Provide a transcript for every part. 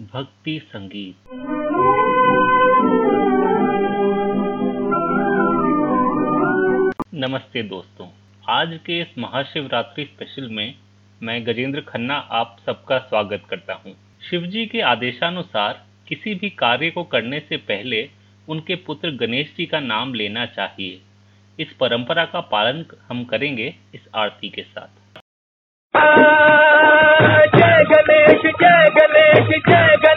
भक्ति संगीत। नमस्ते दोस्तों, आज के इस महाशिवरात्रि स्पेशल में मैं गजेंद्र खन्ना आप सबका स्वागत करता हूँ। शिवजी के आदेशानुसार किसी भी कार्य को करने से पहले उनके पुत्र गणेश जी का नाम लेना चाहिए। इस परंपरा का पालन हम करेंगे इस आरती के साथ। जय गणेश, जय गणेश जय गणेश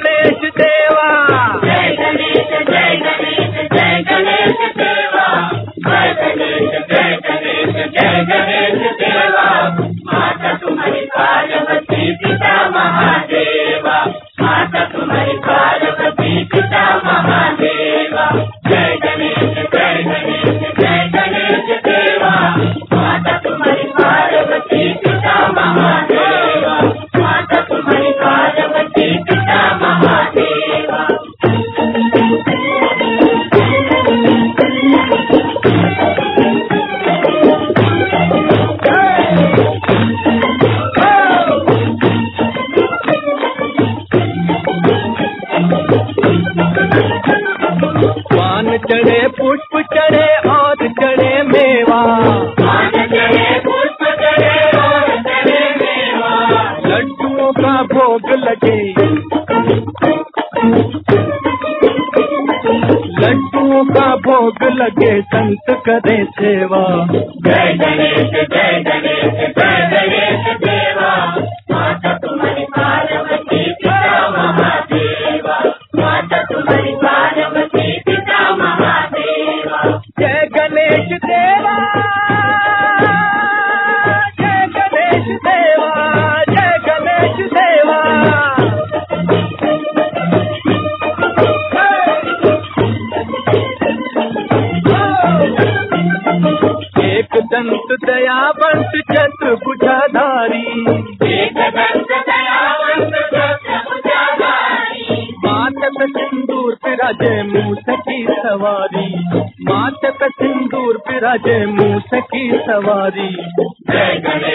करे सेवा। पे सिंदूर पिराजे मूस की सवारी। माथे पे सिंदूर पे पिराजे मूस की सवारी। जय गणेश।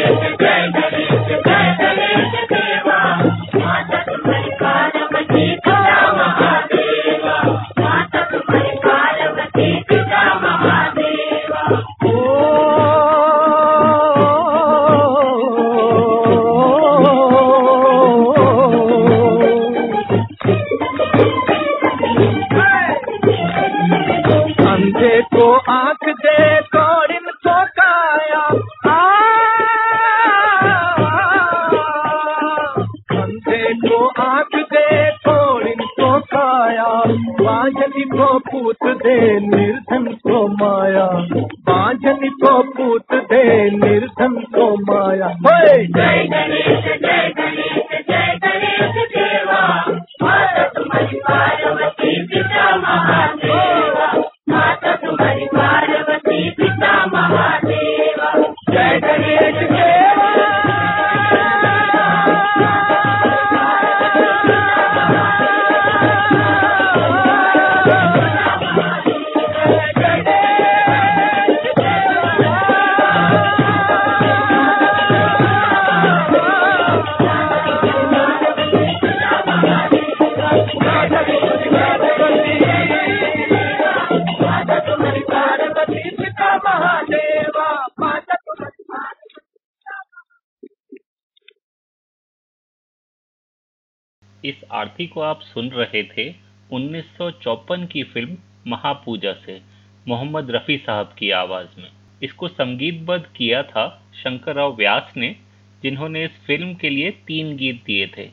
सुन रहे थे 1954 की फ़िल्म महापूजा से, मोहम्मद रफ़ी साहब की आवाज़ में। इसको संगीतबद्ध किया था शंकर राव व्यास ने, जिन्होंने इस फ़िल्म के लिए तीन गीत दिए थे।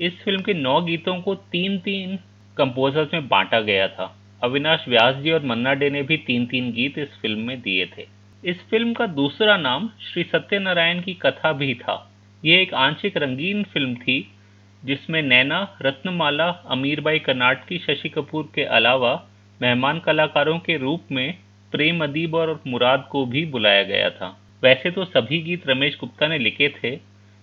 इस फ़िल्म के नौ गीतों को तीन तीन कंपोजर्स में बांटा गया था। अविनाश व्यास जी और मन्ना डे ने भी तीन तीन गीत इस फ़िल्म में दिए थे। इस फ़िल्म का दूसरा नाम श्री सत्यनारायण की कथा भी था। यह एक आंशिक रंगीन फ़िल्म थी जिसमें नैना, रत्नमाला, अमीरबाई कर्नाटकी शशि कपूर के अलावा मेहमान कलाकारों के रूप में प्रेम अदीब और मुराद को भी बुलाया गया था। वैसे तो सभी गीत रमेश गुप्ता ने लिखे थे,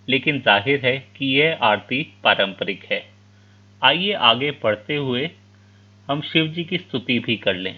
लेकिन ज़ाहिर है कि यह आरती पारंपरिक है। आइए आगे पढ़ते हुए हम शिव जी की स्तुति भी कर लें।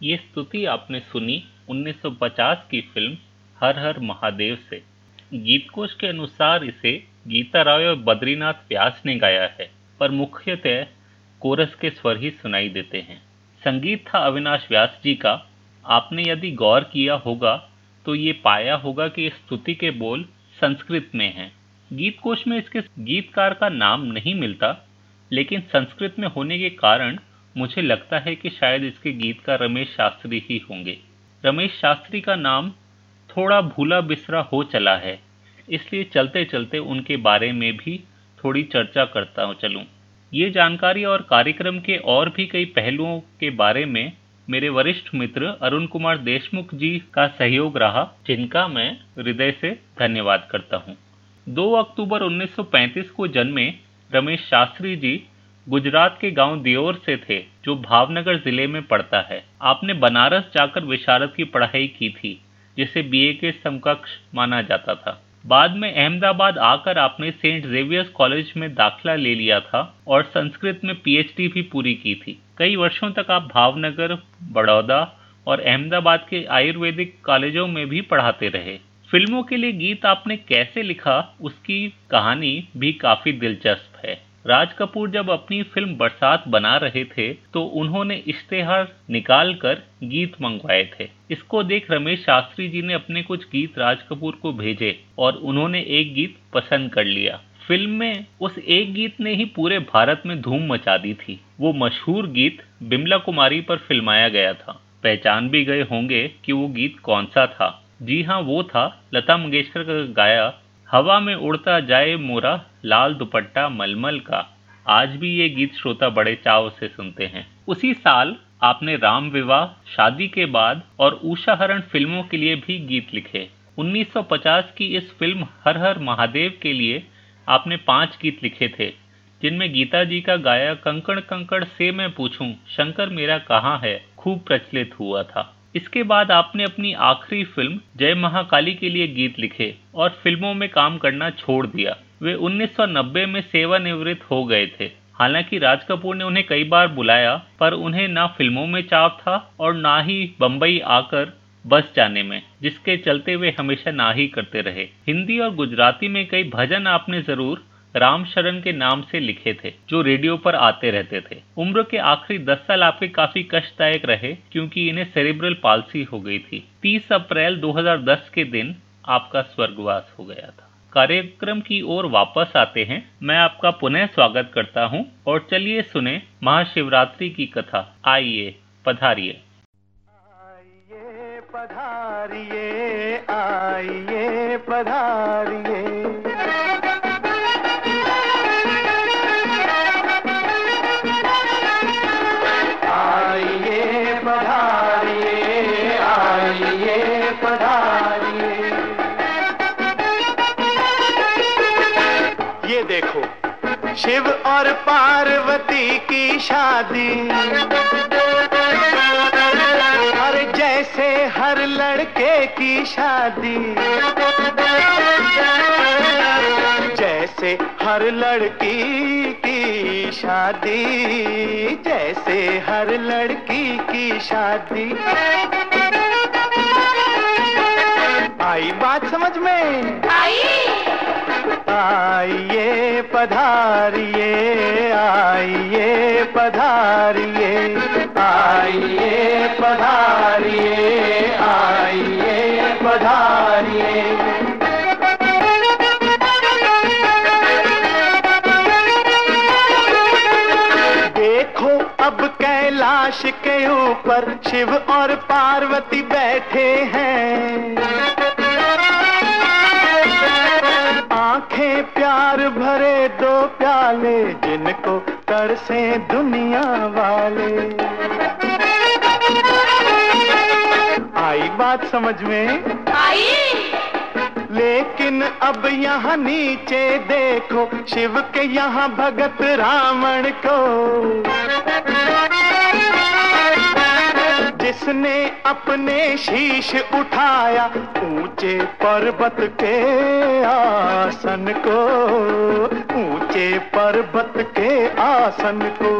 ये स्तुति आपने सुनी 1950 की फ़िल्म हर हर महादेव से। गीतकोश के अनुसार इसे गीता राव और बद्रीनाथ व्यास ने गाया है, पर मुख्यतः कोरस के स्वर ही सुनाई देते हैं। संगीत था अविनाश व्यास जी का। आपने यदि गौर किया होगा तो ये पाया होगा कि इस स्तुति के बोल संस्कृत में हैं। गीतकोश में इसके गीतकार का नाम नहीं मिलता, लेकिन संस्कृत में होने के कारण मुझे लगता है कि शायद इसके गीतकार रमेश शास्त्री ही होंगे। रमेश शास्त्री का नाम थोड़ा भूला बिसरा हो चला है, इसलिए चलते चलते उनके बारे में भी थोड़ी चर्चा करता चलूँ। ये जानकारी और कार्यक्रम के और भी कई पहलुओं के बारे में मेरे वरिष्ठ मित्र अरुण कुमार देशमुख जी का सहयोग रहा, जिनका मैं हृदय से धन्यवाद करता हूँ। 2 अक्टूबर 1935 को जन्मे रमेश शास्त्री जी गुजरात के गाँव दियोर से थे, जो भावनगर ज़िले में पड़ता है। आपने बनारस जाकर विशारद की पढ़ाई की थी, जिसे बीए के समकक्ष माना जाता था। बाद में अहमदाबाद आकर आपने सेंट जेवियर्स कॉलेज में दाखिला ले लिया था और संस्कृत में पीएचडी भी पूरी की थी। कई वर्षों तक आप भावनगर, बड़ौदा और अहमदाबाद के आयुर्वेदिक कॉलेजों में भी पढ़ाते रहे। फ़िल्मों के लिए गीत आपने कैसे लिखा, उसकी कहानी भी काफ़ी दिलचस्प राज कपूर जब अपनी फ़िल्म बरसात बना रहे थे तो उन्होंने इश्तेहार निकाल कर गीत मंगवाए थे। इसको देख रमेश शास्त्री जी ने अपने कुछ गीत राज कपूर को भेजे और उन्होंने एक गीत पसंद कर लिया। फ़िल्म में उस एक गीत ने ही पूरे भारत में धूम मचा दी थी। वो मशहूर गीत बिमला कुमारी पर फिल्माया गया था। पहचान भी गए होंगे कि वो गीत कौन सा था। जी हाँ वो था लता मंगेशकर का गाया हवा में उड़ता जाए मोरा, लाल दुपट्टा मलमल का। आज भी ये गीत श्रोता बड़े चाव से सुनते हैं। उसी साल आपने राम विवाह, शादी के बाद और उषा हरण फ़िल्मों के लिए भी गीत लिखे। 1950 की इस फ़िल्म हर हर महादेव के लिए आपने पाँच गीत लिखे थे, जिनमें गीता जी का गाया कंकड़ कंकड़ से मैं पूछूँ, शंकर मेरा कहाँ है? खूब प्रचलित हुआ था। इसके बाद आपने अपनी आखिरी फ़िल्म, जय महाकाली के लिए गीत लिखे और फ़िल्मों में काम करना छोड़ दिया। वे 1990 में सेवानिवृत्त हो गए थे। हालाँकि राज कपूर ने उन्हें कई बार बुलाया, पर उन्हें ना फ़िल्मों में चाव था और ना ही बम्बई आकर बस जाने में, जिसके चलते वे हमेशा ना ही करते रहे। हिंदी और गुजराती में कई भजन आपने ज़रूर राम शरण के नाम से लिखे थे, जो रेडियो पर आते रहते थे। उम्र के आखिरी दस साल आपके काफ़ी कष्टदायक रहे, क्योंकि इन्हें सेरिब्रल पालसी हो गई थी। 30 अप्रैल 2010 के दिन आपका स्वर्गवास हो गया था। कार्यक्रम की ओर वापस आते हैं। मैं आपका पुनः स्वागत करता हूँ, और चलिए सुने महाशिवरात्रि की कथा। आइए, पधारिए। आइए पधारिए आइए, पधारिए। शिव और पार्वती की शादी। और जैसे हर लड़के की शादी। जैसे हर लड़की की शादी। जैसे हर लड़की की शादी। आई बात समझ में? आइए, पधारिए आइए पधारिए आइए पधारिए आइए, पधारिए। अब कैलाश के ऊपर शिव और पार्वती बैठे हैं। आँखें प्यार भरे दो प्याले जिनको तरसे दुनिया वाले। आई बात समझ में? आई। लेकिन अब यहाँ नीचे देखो शिव के यहाँ भगत रावण को। जिसने अपने शीश उठाया ऊँचे पर्वत के आसन को, ऊँचे पर्वत के आसन को।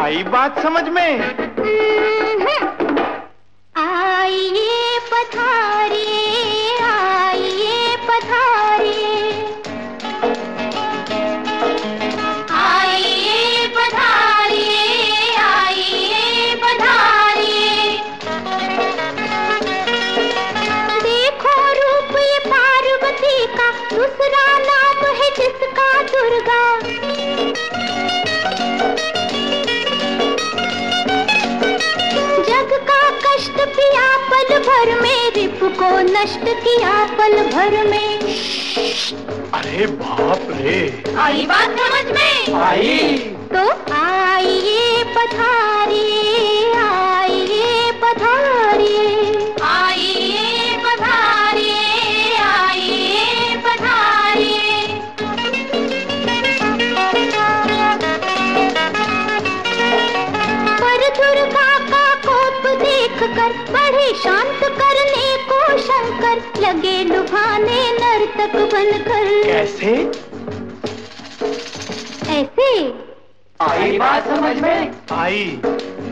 आई बात समझ में? आइए पधारिए को नष्ट किया पल भर में। अरे बाप रे। आई बात समझ में? आई। तो आइए पथारी आइए पधारिए। शंकर लुभाने नर्तक बनकर। कैसे? ऐसे? आई बात समझ में? आई।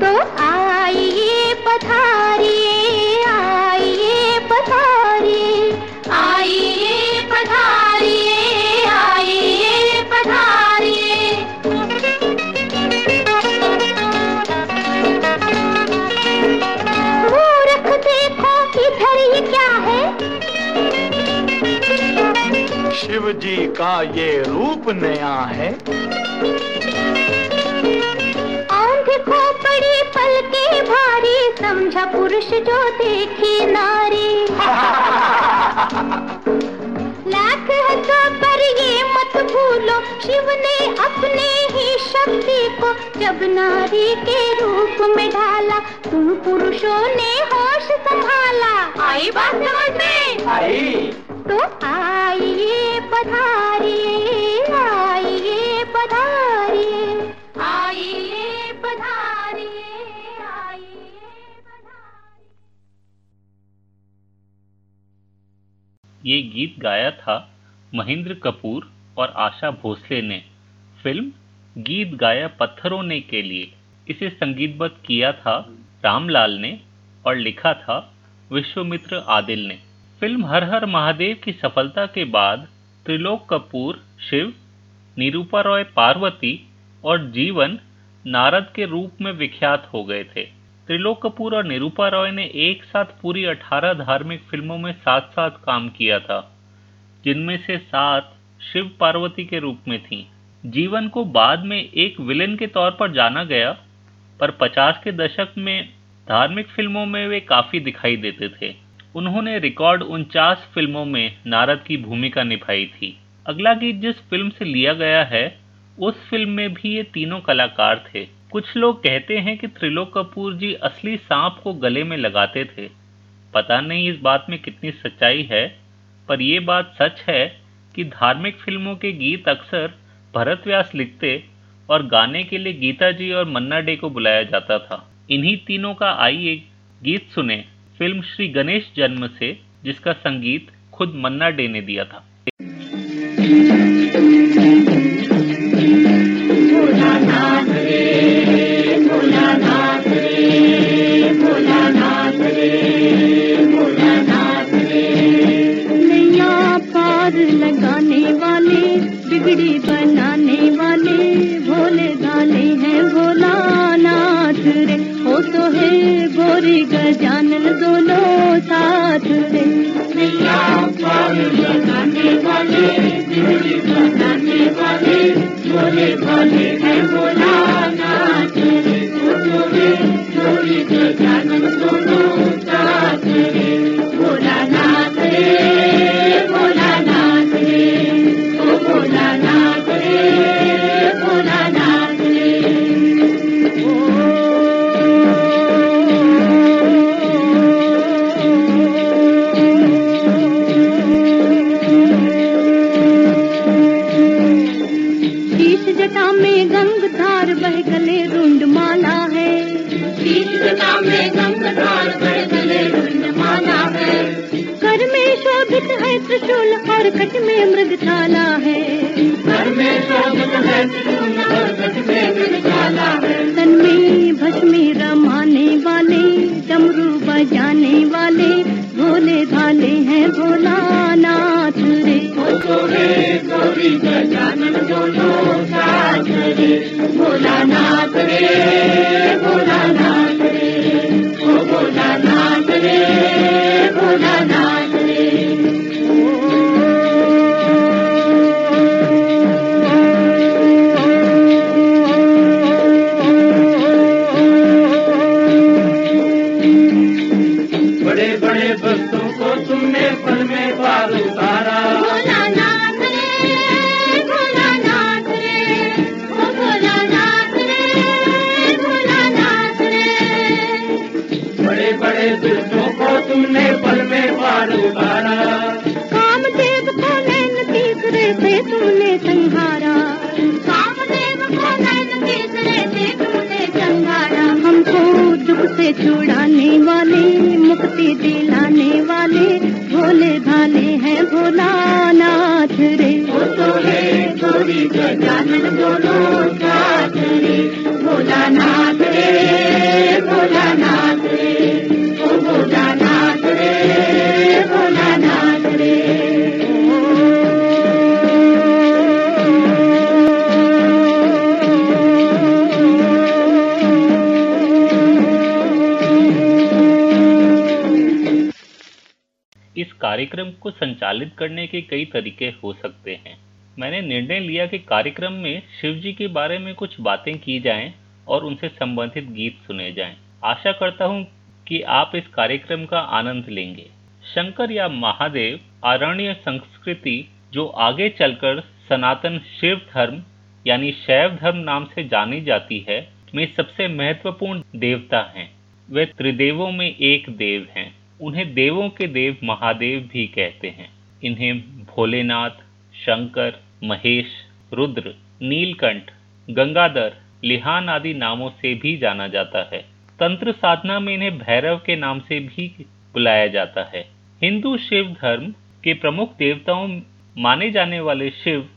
तो आइए पधारिए आइए पधारिए। आइए पधारिए आइए पधारिए। शिव जी का ये रूप नया है। आँख पड़ी पल के भारी समझा पुरुष जो देखी नारी। लाख है तो पर ये मत भूलो शिव ने अपने ही शक्ति को जब नारी के रूप में ढाला तुम पुरुषों ने होश संभाला। आई बात समझ में? आई। तो आइए पधारिए आइए पधारिए। आइए पधारिए ये गीत गाया था महेंद्र कपूर और आशा भोसले ने। फ़िल्म गीत गाया पत्थरों ने के लिए। इसे संगीतबद्ध किया था रामलाल ने और लिखा था विश्वमित्र आदिल ने। फ़िल्म हर हर महादेव की सफलता के बाद त्रिलोक कपूर, शिव, निरूपा रॉय पार्वती और जीवन नारद के रूप में विख्यात हो गए थे त्रिलोक कपूर और निरूपा रॉय ने एक साथ पूरी 18 धार्मिक फ़िल्मों में साथ साथ काम किया था, जिनमें से सात शिव पार्वती के रूप में थीं। जीवन को बाद में एक विलेन के तौर पर जाना गया, पर 50 के दशक में धार्मिक फ़िल्मों में वे काफ़ी दिखाई देते थे उन्होंने रिकॉर्ड उनचास फ़िल्मों में नारद की भूमिका निभाई थी। अगला गीत जिस फ़िल्म से लिया गया है, उस फ़िल्म में भी ये तीनों कलाकार थे। कुछ लोग कहते हैं कि त्रिलोक कपूर जी असली सांप को गले में लगाते थे। पता नहीं इस बात में कितनी सच्चाई है, पर यह बात सच है कि धार्मिक फ़िल्मों के गीत अक्सर भरत व्यास लिखते और गाने के लिए गीता जी और मन्ना डे को बुलाया जाता था। इन्हीं तीनों का आइए गीत सुने। फ़िल्म श्री गणेश जन्म से, जिसका संगीत खुद मन्ना डे ने दिया था। लगाने वाले बिगड़ी बनाने गोरी गजानन दोनों साथ वाले भोले दोनों साथ रे कट में मृगशाला है। घर में है में मृगशाला है। तन में भस्मी रमाने दोनों साथ रे भोला नाथ रे रे ओ रे रे इस कार्यक्रम को संचालित करने के कई तरीके हो सकते हैं। मैंने निर्णय लिया कि कार्यक्रम में शिव जी के बारे में कुछ बातें की जाएँ और उनसे संबंधित गीत सुने जाएँ। आशा करता हूँ कि आप इस कार्यक्रम का आनंद लेंगे। शंकर या महादेव, आरण्य संस्कृति, जो आगे चलकर सनातन शिव धर्म, यानी शैव धर्म नाम से जानी जाती है, में सबसे महत्वपूर्ण देवता हैं। वे त्रिदेवों में एक देव हैं। उन्हें देवों के देव महादेव भी कहते हैं। इन्हें भोलेनाथ शंकर, महेश, रुद्र, नीलकंठ, गंगाधर, लिहान आदि नामों से भी जाना जाता है। तंत्र साधना में इन्हें भैरव के नाम से भी बुलाया जाता है। हिंदू शिव धर्म के प्रमुख देवताओं माने जाने वाले शिव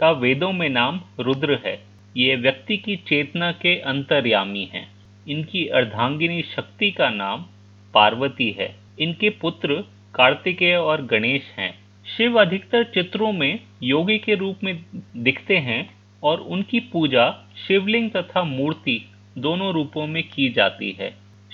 का वेदों में नाम रुद्र है। ये व्यक्ति की चेतना के अंतर्यामी हैं। इनकी अर्धांगिनी शक्ति का नाम पार्वती है। इनके पुत्र कार्तिकेय और गणेश हैं। शिव अधिकतर चित्रों में योगी के रूप में दिखते हैं और उनकी पूजा शिवलिंग तथा मूर्ति दोनों रूपों में की जाती है।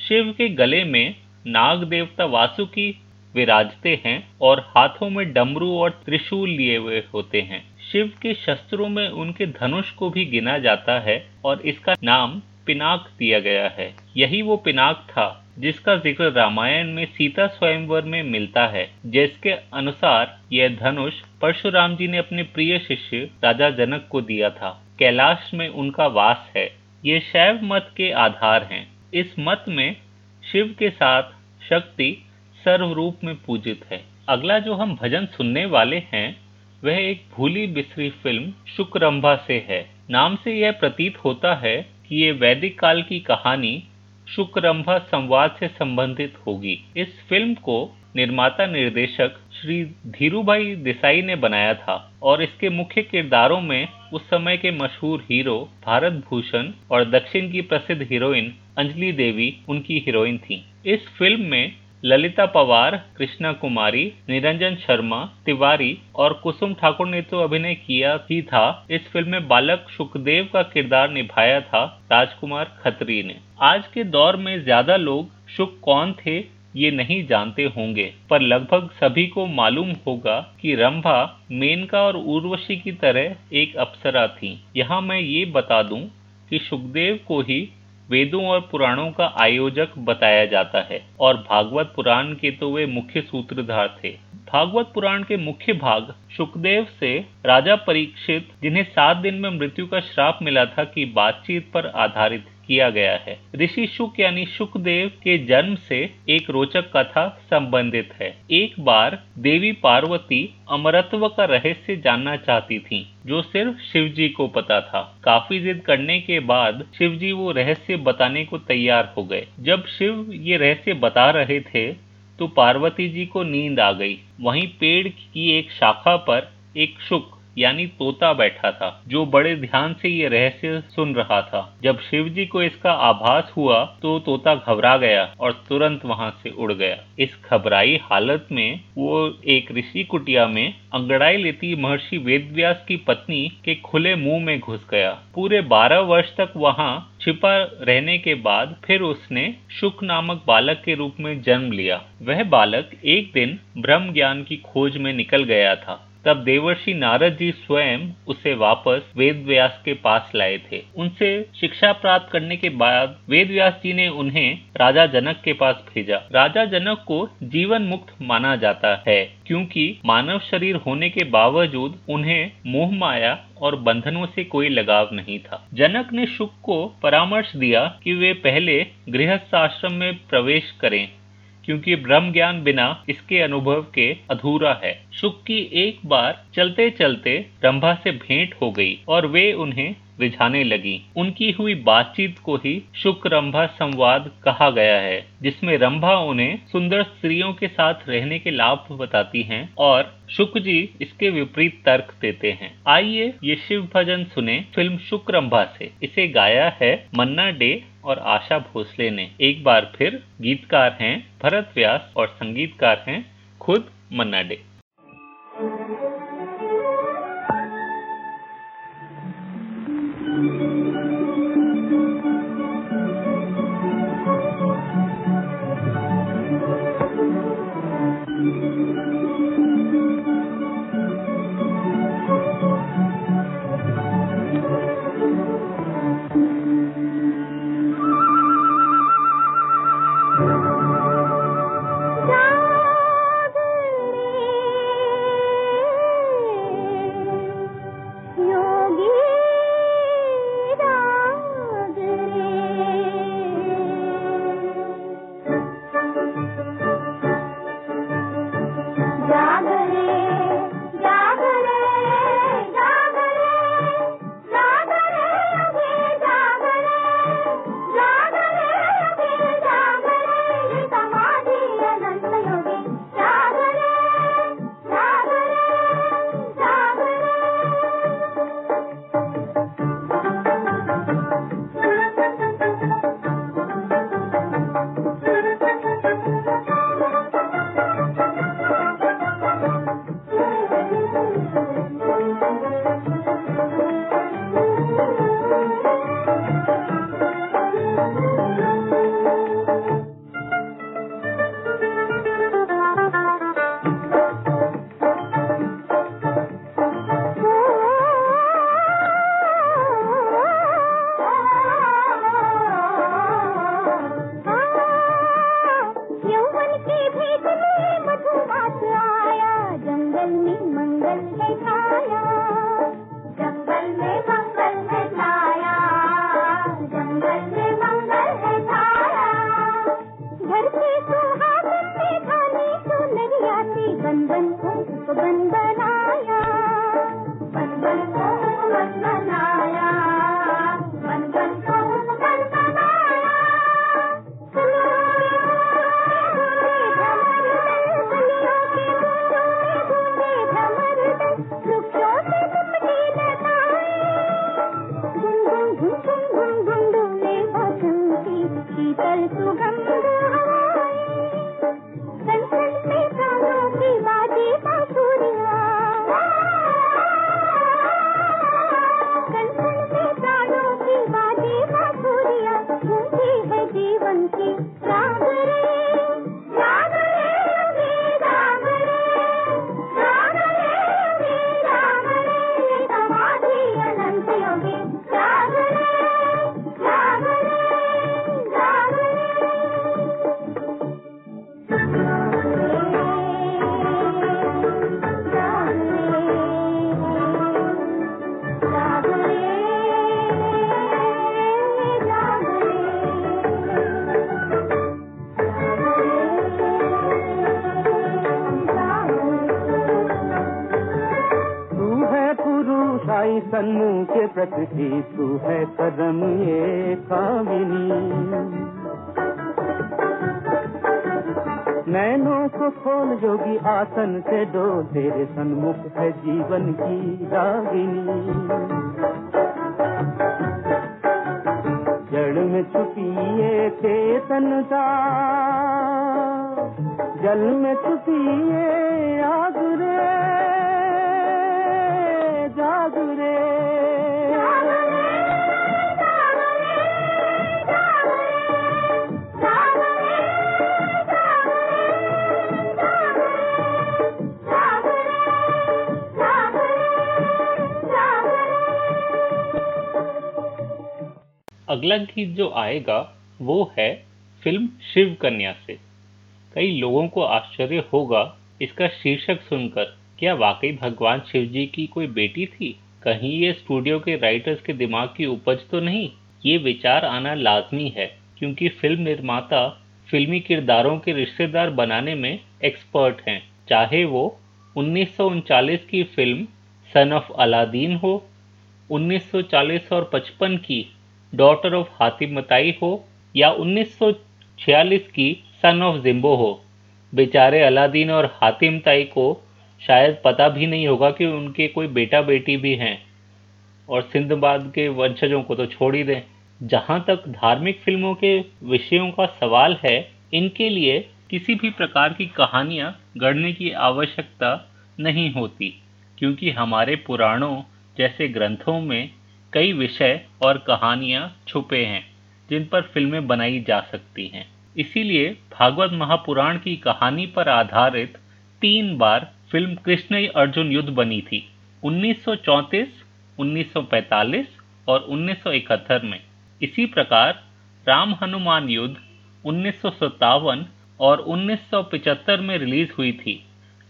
शिव के गले में नाग देवता वासुकी विराजते हैं और हाथों में डमरू और त्रिशूल लिए हुए होते हैं। शिव के शस्त्रों में उनके धनुष को भी गिना जाता है और इसका नाम पिनाक दिया गया है। यही वो पिनाक था जिसका ज़िक्र रामायण में सीता स्वयंवर में मिलता है, जिसके अनुसार यह धनुष परशुराम जी ने अपने प्रिय शिष्य, राजा जनक को दिया था। कैलाश में उनका वास है। ये शैव मत के आधार हैं। इस मत में शिव के साथ शक्ति सर्वरूप में पूजित है। अगला जो हम भजन सुनने वाले हैं, वह एक भूली बिसरी फ़िल्म शुक्रंभा से है। नाम से यह प्रतीत होता है कि ये वैदिक काल की कहानी शुक्रंभा संवाद से संबंधित होगी। इस फ़िल्म को निर्माता निर्देशक श्री धीरूभाई देसाई ने बनाया था और इसके मुख्य किरदारों में उस समय के मशहूर हीरो भारत भूषण और दक्षिण की प्रसिद्ध हीरोइन अंजलि देवी उनकी हीरोइन थी। इस फ़िल्म में ललिता पवार, कृष्णा कुमारी, निरंजन शर्मा, तिवारी और कुसुम ठाकुर ने तो अभिनय किया ही था। इस फ़िल्म में बालक सुखदेव का किरदार निभाया था राजकुमार खत्री ने। आज के दौर में ज़्यादा लोग सुख कौन थे ये नहीं जानते होंगे, पर लगभग सभी को मालूम होगा कि रंभा, मेनका और उर्वशी की तरह एक अप्सरा थी। यहाँ मैं ये बता दूँ कि सुखदेव को ही वेदों और पुराणों का आयोजक बताया जाता है और भागवत पुराण के तो वे मुख्य सूत्रधार थे। भागवत पुराण के मुख्य भाग सुखदेव से राजा परीक्षित, जिन्हें सात दिन में मृत्यु का श्राप मिला था, की बातचीत पर आधारित किया गया है। ऋषि शुक यानी सुखदेव के जन्म से एक रोचक कथा संबंधित है। एक बार देवी पार्वती अमरत्व का रहस्य जानना चाहती थी, जो सिर्फ़ शिव जी को पता था। काफ़ी जिद करने के बाद शिव जी वो रहस्य बताने को तैयार हो गए। जब शिव ये रहस्य बता रहे थे तो पार्वती जी को नींद आ गई। वहीं पेड़ की एक शाखा पर एक शुक यानी तोता बैठा था, जो बड़े ध्यान से ये रहस्य सुन रहा था। जब शिव जी को इसका आभास हुआ तो तोता घबरा गया और तुरंत वहाँ से उड़ गया। इस घबराई हालत में, वो एक ऋषि कुटिया में अंगड़ाई लेती महर्षि वेदव्यास की पत्नी के खुले मुँह में घुस गया। पूरे बारह वर्ष तक वहाँ छिपा रहने के बाद फिर उसने शुक नामक बालक के रूप में जन्म लिया। वह बालक एक दिन ब्रह्म ज्ञान की खोज में निकल गया था। तब देवर्षि नारद जी स्वयं उसे वापस वेद व्यास के पास लाए थे। उनसे शिक्षा प्राप्त करने के बाद वेद व्यास जी ने उन्हें राजा जनक के पास भेजा। राजा जनक को जीवन मुक्त माना जाता है, क्योंकि मानव शरीर होने के बावजूद उन्हें मोह माया और बंधनों से कोई लगाव नहीं था। जनक ने शुक को परामर्श दिया कि वे पहले गृहस्थ आश्रम में प्रवेश करें। क्योंकि ब्रह्म ज्ञान बिना इसके अनुभव के अधूरा है। सुख की एक बार चलते चलते रंभा से भेंट हो गई और वे उन्हें रिझाने लगी। उनकी हुई बातचीत को ही शुक रंभा संवाद कहा गया है, जिसमें रंभा उन्हें सुंदर स्त्रियों के साथ रहने के लाभ बताती हैं और शुक जी इसके विपरीत तर्क देते हैं। आइए ये शिव भजन सुने फ़िल्म शुक रंभा से। इसे गाया है मन्ना डे और आशा भोसले ने। एक बार फिर गीतकार हैं, भरत व्यास और संगीतकार हैं खुद मन्ना डे। तेरे सन्मुख है जीवन की रागिनी जड़ में छुपी है चेतनता जल में छुपी है आग अगला गीत जो आएगा वो है फ़िल्म शिव कन्या से। कई लोगों को आश्चर्य होगा इसका शीर्षक सुनकर, क्या वाकई भगवान शिव जी की कोई बेटी थी? कहीं ये स्टूडियो के राइटर्स के दिमाग की उपज तो नहीं? ये विचार आना लाजमी है, क्योंकि फ़िल्म निर्माता फिल्मी किरदारों के रिश्तेदार बनाने में एक्सपर्ट हैं। चाहे वो उन्नीस की फ़िल्म सन ऑफ़ अलादीन हो 1940 और 55 की डॉटर ऑफ़ हातिम मताई हो या 1946 की सन ऑफ़ जिम्बो हो। बेचारे अलादीन और हातिम ताई को शायद पता भी नहीं होगा कि उनके कोई बेटा बेटी भी हैं। और सिंधबाद के वंशजों को तो छोड़ ही दें। जहाँ तक धार्मिक फ़िल्मों के विषयों का सवाल है, इनके लिए किसी भी प्रकार की कहानियाँ गढ़ने की आवश्यकता नहीं होती, क्योंकि हमारे पुराणों जैसे ग्रंथों में कई विषय और कहानियाँ छुपे हैं जिन पर फ़िल्में बनाई जा सकती हैं। इसीलिए भागवत महापुराण की कहानी पर आधारित तीन बार फ़िल्म कृष्ण अर्जुन युद्ध बनी थी 1934, 1945 और 1971 में। इसी प्रकार राम हनुमान युद्ध उन्नीस सौ सत्तावन और 1975 में रिलीज़ हुई थी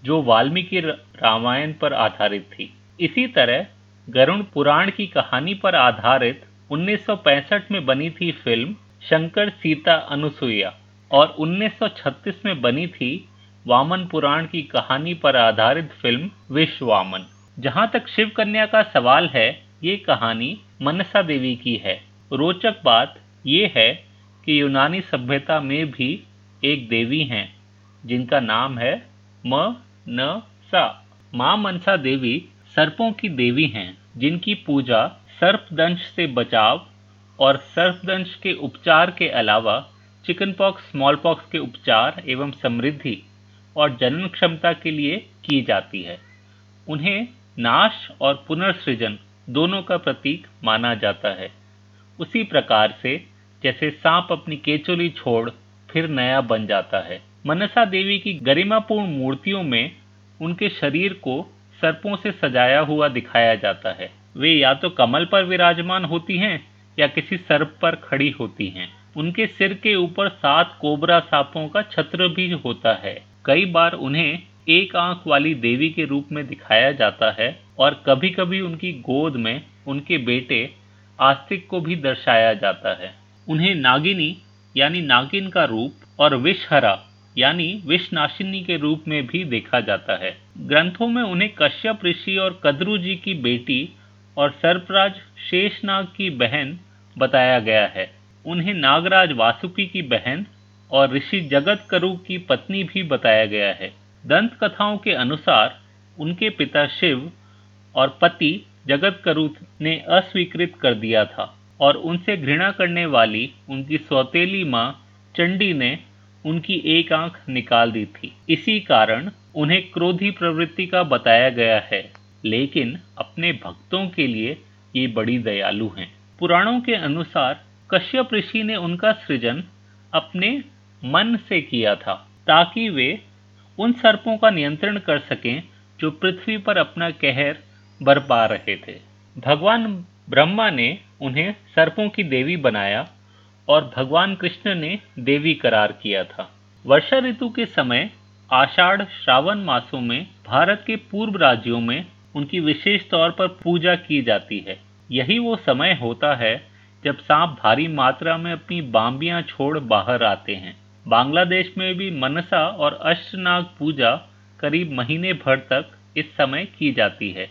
जो वाल्मीकि रामायण पर आधारित थी। इसी तरह गरुण पुराण की कहानी पर आधारित 1965 में बनी थी फ़िल्म शंकर सीता अनुसुईया और 1936 में बनी थी वामन पुराण की कहानी पर आधारित फ़िल्म विश्व वामन जहाँ तक शिव कन्या का सवाल है, ये कहानी मनसा देवी की है। रोचक बात ये है कि यूनानी सभ्यता में भी एक देवी हैं, जिनका नाम है म न सा। माँ मनसा देवी सर्पों की देवी हैं, जिनकी पूजा सर्पदंश से बचाव और सर्पदंश के उपचार के अलावा चिकन पॉक्स स्मॉल पॉक्स के उपचार एवं समृद्धि और जनन क्षमता के लिए की जाती है। उन्हें नाश और पुनर्सृजन दोनों का प्रतीक माना जाता है। उसी प्रकार से जैसे सांप अपनी केचुली छोड़ फिर नया बन जाता है। मनसा देवी की गरिमापूर्ण मूर्तियों में उनके शरीर को सर्पों से सजाया हुआ दिखाया जाता है। वे या तो कमल पर विराजमान होती हैं या किसी सर्प पर खड़ी होती हैं। उनके सिर के ऊपर सात कोबरा सांपों का छत्र भी होता है। कई बार उन्हें एक आँख वाली देवी के रूप में दिखाया जाता है और कभी कभी उनकी गोद में उनके बेटे आस्तिक को भी दर्शाया जाता है। उन्हें नागिनी यानी नागिन का रूप और विषहरा यानी विषनाशिनी के रूप में भी देखा जाता है। ग्रंथों में उन्हें कश्यप ऋषि और कद्रु जी की बेटी और सर्पराज शेषनाग की बहन बताया गया है। उन्हें नागराज वासुकी की बहन और ऋषि जगत करु की पत्नी भी बताया गया है। दंत कथाओं के अनुसार उनके पिता शिव और पति जगत करु ने अस्वीकृत कर दिया था और उनसे घृणा करने वाली उनकी सौतेली माँ चंडी ने उनकी एक आँख निकाल दी थी। इसी कारण उन्हें क्रोधी प्रवृत्ति का बताया गया है। लेकिन अपने भक्तों के लिए ये बड़ी दयालु हैं। पुराणों के अनुसार कश्यप ऋषि ने उनका सृजन अपने मन से किया था, ताकि वे उन सर्पों का नियंत्रण कर सकें जो पृथ्वी पर अपना कहर बरपा रहे थे। भगवान ब्रह्मा ने उन्हें सर्पों की देवी बनाया और भगवान कृष्ण ने देवी करार किया था। वर्षा ऋतु के समय आषाढ़ श्रावण मासों में भारत के पूर्व राज्यों में उनकी विशेष तौर पर पूजा की जाती है। यही वो समय होता है जब सांप भारी मात्रा में अपनी बाम्बियाँ छोड़ बाहर आते हैं। बांग्लादेश में भी मनसा और अष्टनाग पूजा करीब महीने भर तक इस समय की जाती है।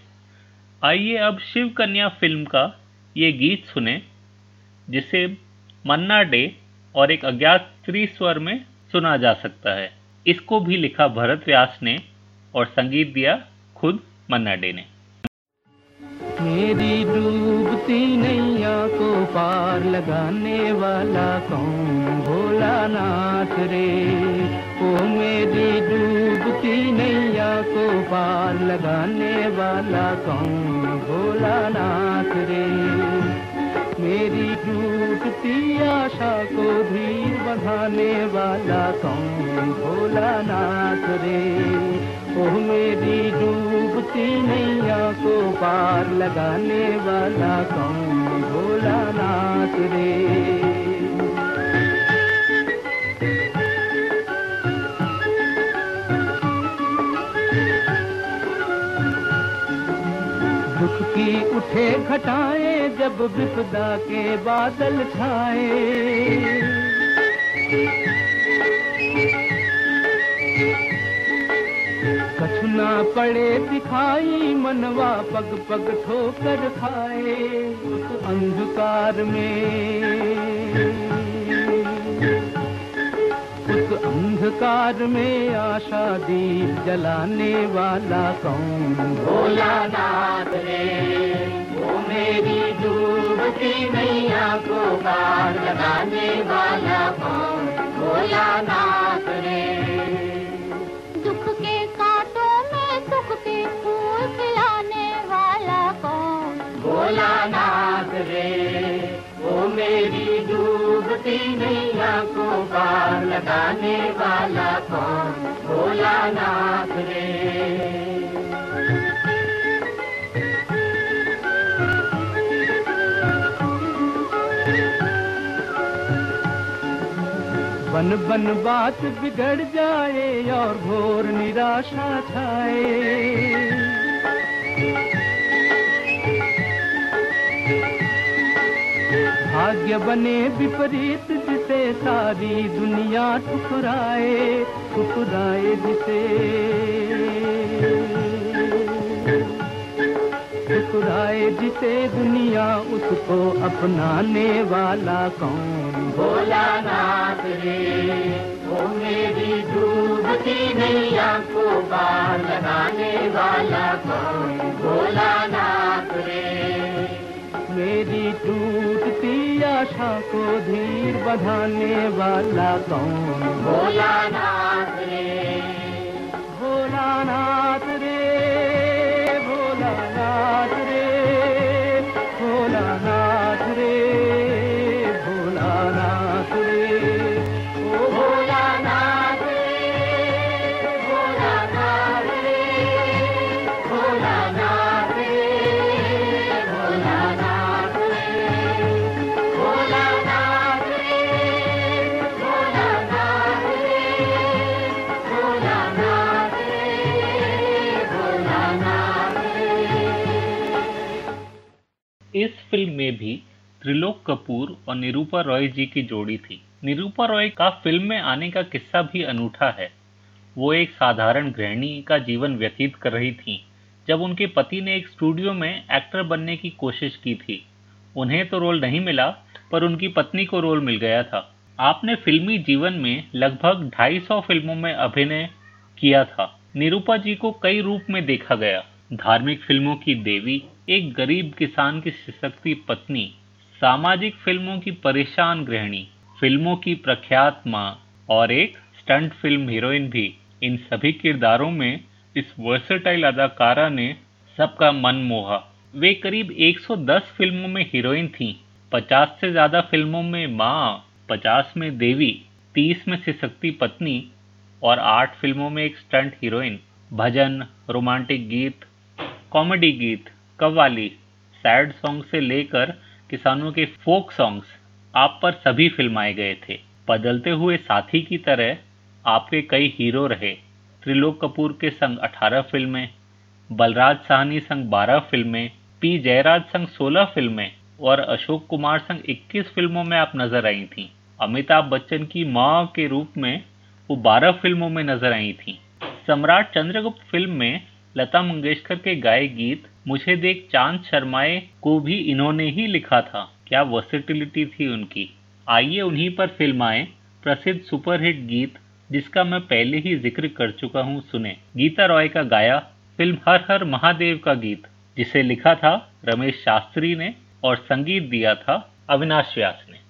आइए अब शिव कन्या फ़िल्म का ये गीत सुने, जिसे मन्ना डे और एक अज्ञात स्त्री स्वर में सुना जा सकता है। इसको भी लिखा भरत व्यास ने और संगीत दिया खुद मन्ना डे ने। मेरी डूबती नैया को पार लगाने वाला कौन भोला नाथ रे? ओ मेरी डूबती नैया को पार लगाने वाला कौन भोला नाथ रे? मेरी टूटती आशा को भी बढ़ाने वाला कौन भोला नाथ रे? ओह, मेरी डूबती नैया को पार लगाने वाला कौन भोला नाथ रे? दुख की उठे घटाए जब विपदा के बादल छाए। कछु ना पड़े दिखाई, मनवा पग पग ठोकर खाए अंधकार में। उस अंधकार में आशा दीप जलाने वाला कौन? भोला नाथ रे वो मेरी डूबती मैया को पार लगाने वाला कौन? भोला नाथ रे दुख के कांटों में सुख के फूल खिलाने वाला कौन? भोला नाथ रे वो मेरी डूबती नैया को पार लगाने वाला कौन? भोला नाथ रे। बन बन बात बिगड़ जाए और घोर निराशा छाए। भाग्य बने विपरीत जिसे सारी दुनिया ठुकराए ठुकराए जिसे। ठुकराए जिसे दुनिया उसको अपनाने वाला कौन? भोला नाथ रे वो मेरी डूबती नैया को पार लगाने वाला कौन? बोला नाथ रे। मेरी टूटती आशा को धीर बधाने वाला कौन? भोला नाथ रे। भोला नाथ रे। में भी त्रिलोक कपूर और निरूपा रॉय जी की जोड़ी थी। निरूपा रॉय का फ़िल्म में आने का किस्सा भी अनूठा है। वो एक साधारण गृहिणी का जीवन व्यतीत कर रही थी। जब उनके पति ने एक स्टूडियो में एक्टर बनने की कोशिश की थी, उन्हें तो रोल नहीं मिला, पर उनकी पत्नी को रोल मिल गया था। आपने फिल्मी जीवन में लगभग 250 फ़िल्मों में अभिनय किया था। निरूपा जी को कई रूप में देखा गया। धार्मिक फ़िल्मों की देवी एक गरीब किसान की सशक्ति पत्नी, सामाजिक फ़िल्मों की परेशान गृहिणी, फ़िल्मों की प्रख्यात माँ और एक स्टंट फ़िल्म हीरोइन भी। इन सभी किरदारों में इस वर्सेटाइल अदाकारा ने सबका मन मोहा। वे करीब 110 फ़िल्मों में हीरोइन थीं। 50 से ज़्यादा फ़िल्मों में माँ 50 में देवी 30 में सशक्ति पत्नी और 8 फ़िल्मों में एक स्टंट हीरोइन भजन रोमांटिक गीत कॉमेडी गीत कव्वाली सैड सॉन्ग से लेकर किसानों के फोक सॉन्ग्स, आप पर सभी फिल्माए गए थे। बदलते हुए साथी की तरह आपके कई हीरो रहे। त्रिलोक कपूर के संग 18 फ़िल्में, बलराज साहनी संग 12 फ़िल्में, पी जयराज संग 16 फ़िल्में और अशोक कुमार संग 21 फ़िल्मों में आप नज़र आई थीं। अमिताभ बच्चन की माँ के रूप में वो 12 फ़िल्मों में नज़र आई थीं। सम्राट चंद्रगुप्त फ़िल्म में लता मंगेशकर के गाए गीत मुझे देख चाँद शर्माए को भी इन्होंने ही लिखा था। क्या वर्सिटिलिटी थी उनकी। आइए उन्हीं पर फ़िल्म आए प्रसिद्ध सुपरहिट गीत, जिसका मैं पहले ही ज़िक्र कर चुका हूँ, सुने। गीता रॉय का गाया, फ़िल्म हर हर महादेव का गीत, जिसे लिखा था रमेश शास्त्री ने और संगीत दिया था अविनाश व्यास ने।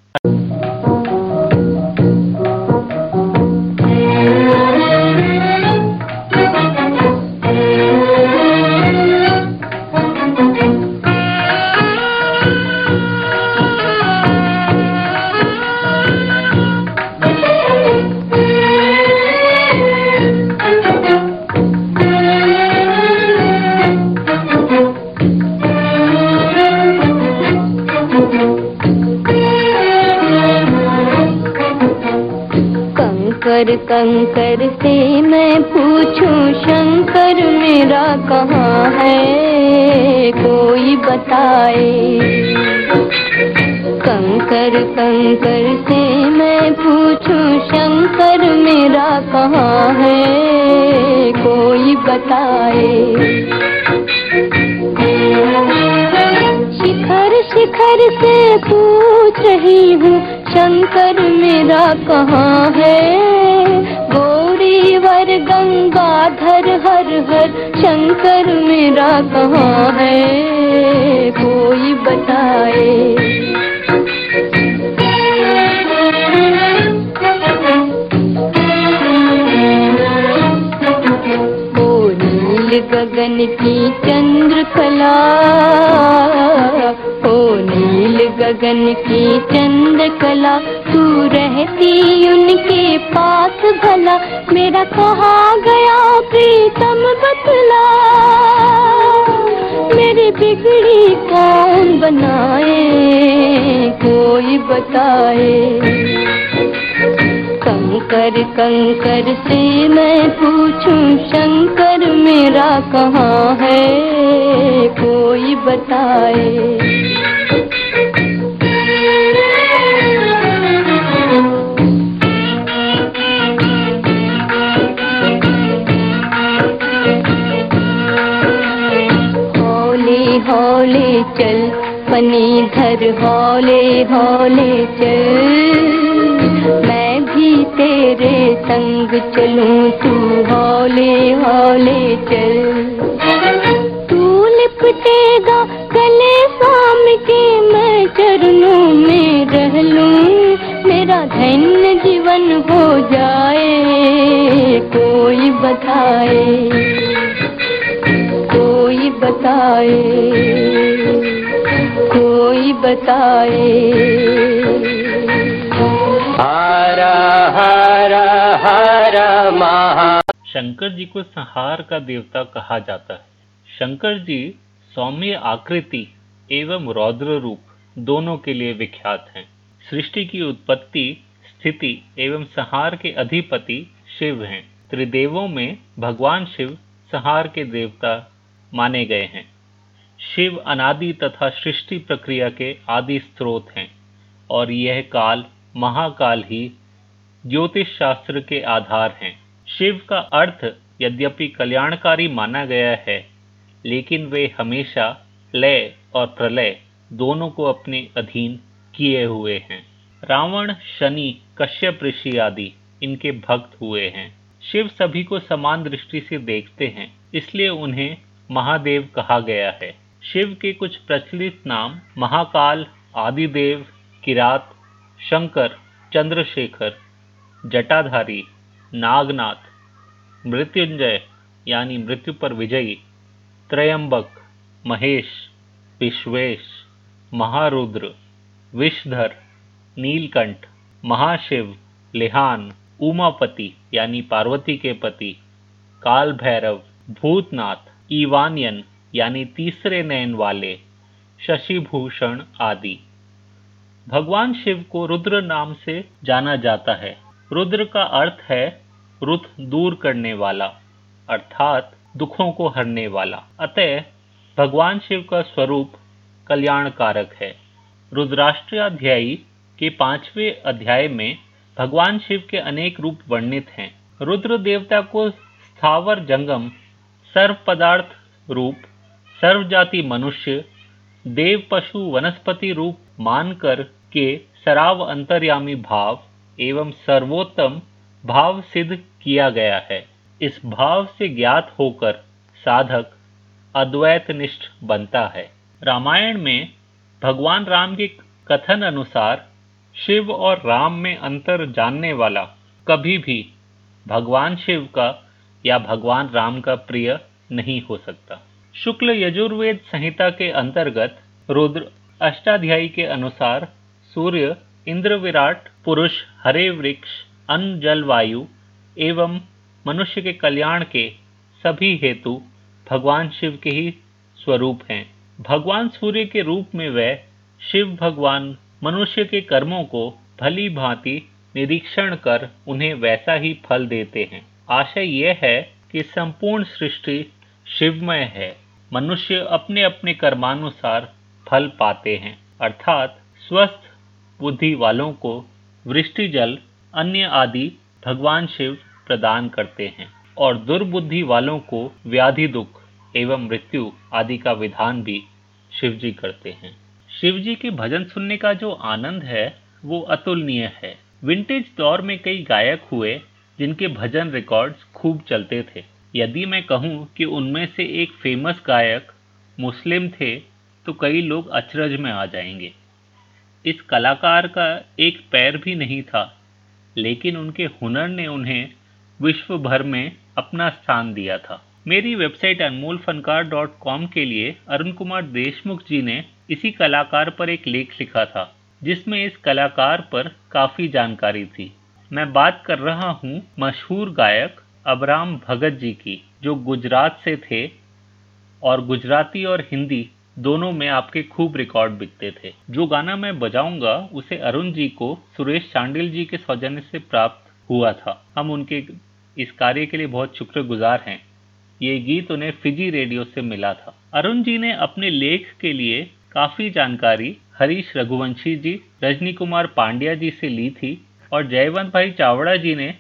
कंकर से मैं पूछूँ, शंकर मेरा कहाँ है? कोई बताए। कंकर कंकर से मैं पूछूँ, शंकर मेरा कहाँ है? कोई बताए। शिखर शिखर से पूछ रही हूँ, शंकर मेरा कहाँ है? गंगाधर हर हर शंकर मेरा कहाँ है? कोई बताए। गगन की चंद्रकला। ओ नील गगन की चंद्रकला। तू रहती उनके पास भला। मेरा कहा गया प्रीतम बतला। मेरी बिगड़ी कौन बनाए, कोई बताए। कंकर कंकर से मैं पूछूँ, शंकर मेरा कहाँ है, कोई बताए। हौले चल पनी धर हौले हौले चल। मैं भी तेरे संग चलूँ, तू हौले हौले चल। तू लिपटेगा गले शाम के मैं चरणों में रह लूँ। मेरा धन्य जीवन हो जाए, कोई बताए कोई बताए। कोई बताए। हरा हरा हरा महा। शंकर जी को संहार का देवता कहा जाता है। शंकर जी सौम्य आकृति एवं रौद्र रूप दोनों के लिए विख्यात हैं। सृष्टि की उत्पत्ति स्थिति एवं संहार के अधिपति शिव हैं। त्रिदेवों में भगवान शिव संहार के देवता माने गए हैं। शिव अनादि तथा सृष्टि प्रक्रिया के आदि स्रोत हैं, और यह काल, महाकाल ही ज्योतिष शास्त्र के आधार हैं। शिव का अर्थ यद्यपि कल्याणकारी माना गया है, लेकिन वे हमेशा लय और प्रलय दोनों को अपने अधीन किए हुए हैं। रावण, शनि, कश्यप ऋषि आदि इनके भक्त हुए हैं। शिव सभी को समान दृष्टि से देखते हैं, इसलिए उन्हें महादेव कहा गया है। शिव के कुछ प्रचलित नाम महाकाल, आदिदेव, किरात, शंकर, चंद्रशेखर, जटाधारी, नागनाथ, मृत्युंजय, यानी मृत्यु पर विजयी, त्रयंबक, महेश, विश्वेश, महारुद्र विषधर नीलकंठ, महाशिव, लिहान, उमापति, यानी पार्वती के पति काल भैरव भूतनाथ, ईवानियन यानी तीसरे नयन वाले, शशिभूषण आदि। भगवान शिव को रुद्र नाम से जाना जाता है। रुद्र का अर्थ है, रुत दूर करने वाला, अर्थात दुखों को हरने वाला। अतः, भगवान शिव का स्वरूप कल्याणकारक है। रुद्राष्ट्राध्यायी के पाँचवें अध्याय में भगवान शिव के अनेक रूप वर्णित हैं। रुद्र देवता को स्थावर जंगम, सर्व पदार्थ रूप सर्वजाति मनुष्य, देव पशु वनस्पति रूप मानकर के सराव अंतर्यामी भाव एवं सर्वोत्तम भाव सिद्ध किया गया है। इस भाव से ज्ञात होकर साधक अद्वैत निष्ठ बनता है। रामायण में भगवान राम के कथन अनुसार शिव और राम में अंतर जानने वाला कभी भी भगवान शिव का या भगवान राम का प्रिय नहीं हो सकता। शुक्ल यजुर्वेद संहिता के अंतर्गत रुद्र अष्टाध्यायी के अनुसार सूर्य, इंद्र विराट, पुरुष, हरे वृक्ष, अन्न, जल, वायु एवं मनुष्य के कल्याण के सभी हेतु भगवान शिव के ही स्वरूप हैं। भगवान सूर्य के रूप में वह शिव भगवान मनुष्य के कर्मों को भली भांति निरीक्षण कर उन्हें वैसा ही फल देते हैं। आशय यह है कि संपूर्ण सृष्टि शिवमय है। मनुष्य अपने अपने कर्मानुसार फल पाते हैं, अर्थात स्वस्थ बुद्धि वालों को वृष्टि जल, अन्य आदि भगवान शिव प्रदान करते हैं और दुर्बुद्धि वालों को व्याधि दुख एवं मृत्यु आदि का विधान भी शिव जी करते हैं। शिव जी के भजन सुनने का जो आनंद है, वो अतुलनीय है। विंटेज दौर में कई गायक हुए, जिनके भजन रिकॉर्ड्स खूब चलते थे। यदि मैं कहूँ कि उनमें से एक फ़ेमस गायक मुस्लिम थे तो कई लोग अचरज में आ जाएँगे। इस कलाकार का एक पैर भी नहीं था, लेकिन उनके हुनर ने उन्हें विश्व भर में अपना स्थान दिया था। मेरी website Anmol Fankar dot com के लिए अरुण कुमार देशमुख जी ने इसी कलाकार पर एक लेख लिखा था, जिसमें इस कलाकार पर काफ़ी जानकारी थी। मैं बात कर रहा हूँ मशहूर गायक अबराम भगत जी की, जो गुजरात से थे और गुजराती और हिंदी दोनों में आपके खूब रिकॉर्ड बिकते थे। जो गाना मैं बजाऊँगा, उसे अरुण जी को सुरेश चांडिल जी के सौजन्य से प्राप्त हुआ था। हम उनके इस कार्य के लिए बहुत शुक्रगुजार हैं। ये गीत उन्हें फिजी रेडियो से मिला था। अरुण जी ने अपने लेख के लिए काफ़ी जानकारी हरीश रघुवंशी जी, रजनी कुमार पांड्या जी से ली थी और जयवंत भाई चावड़ा जी ने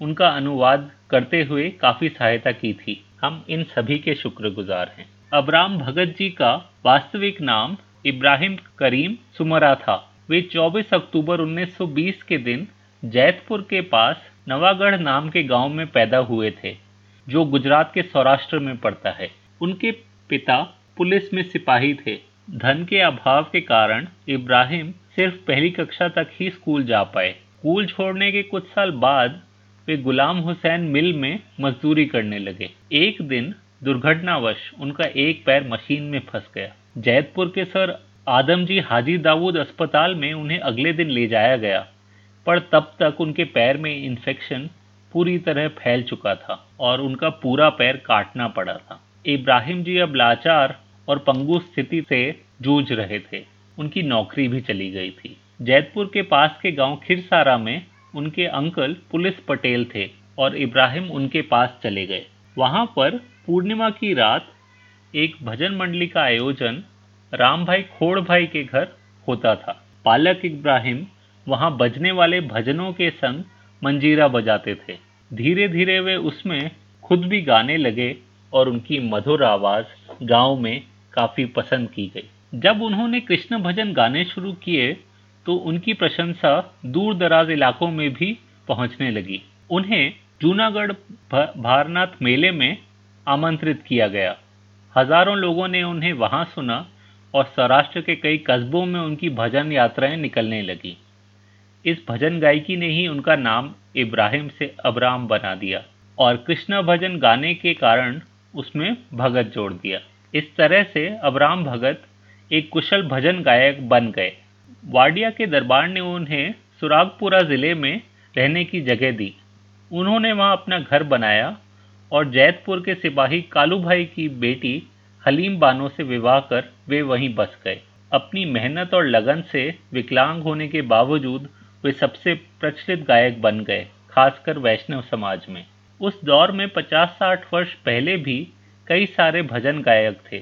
उनका अनुवाद करते हुए काफ़ी सहायता की थी। हम इन सभी के शुक्रगुजार हैं। अबराम भगत जी का वास्तविक नाम इब्राहिम करीम सुमरा था। वे 24 अक्टूबर 1920 के दिन जैतपुर के पास नवागढ़ नाम के गाँव में पैदा हुए थे, जो गुजरात के सौराष्ट्र में पड़ता है। उनके पिता पुलिस में सिपाही थे। धन के अभाव के कारण इब्राहिम सिर्फ़ पहली कक्षा तक ही स्कूल जा पाए। स्कूल छोड़ने के कुछ साल बाद वे गुलाम हुसैन मिल में मजदूरी करने लगे। एक दिन दुर्घटनावश उनका एक पैर मशीन में फंस गया। जैतपुर के सर आदमजी हाजी दाऊद अस्पताल में उन्हें अगले दिन ले जाया गया। पर तब तक उनके पैर में इन्फेक्शन पूरी तरह फैल चुका था और उनका पूरा पैर काटना पड़ा था। इब्राहिम जी अब लाचार और पंगु स्थिति से जूझ रहे थे। उनकी नौकरी भी चली गई थी। जैतपुर के पास के गाँव खिरसारा में उनके अंकल पुलिस पटेल थे और इब्राहिम उनके पास चले गए। वहाँ पर पूर्णिमा की रात एक भजन मंडली का आयोजन राम भाई खोड़ भाई के घर होता था। पालक इब्राहिम वहाँ बजने वाले भजनों के संग मंजीरा बजाते थे। धीरे धीरे वे उसमें खुद भी गाने लगे और उनकी मधुर आवाज़ गाँव में काफ़ी पसंद की गई। जब उन्होंने कृष्ण भजन गाने शुरू किए तो उनकी प्रशंसा दूर दराज इलाकों में भी पहुँचने लगी। उन्हें जूनागढ़ भारनाथ मेले में आमंत्रित किया गया। हज़ारों लोगों ने उन्हें वहाँ सुना और सौराष्ट्र के कई कस्बों में उनकी भजन यात्राएँ निकलने लगी। इस भजन गायकी ने ही उनका नाम इब्राहिम से अबराम बना दिया और कृष्ण भजन गाने के कारण उसमें भगत जोड़ दिया। इस तरह से अबराम भगत एक कुशल भजन गायक बन गए। वाडिया के दरबार ने उन्हें सुरागपुरा ज़िले में रहने की जगह दी। उन्होंने वहाँ अपना घर बनाया और जैतपुर के सिपाही कालू भाई की बेटी हलीम बानो से विवाह कर वे वहीं बस गए। अपनी मेहनत और लगन से विकलांग होने के बावजूद वे सबसे प्रचलित गायक बन गए, खासकर वैष्णव समाज में। उस दौर में 50-60 वर्ष पहले भी कई सारे भजन गायक थे,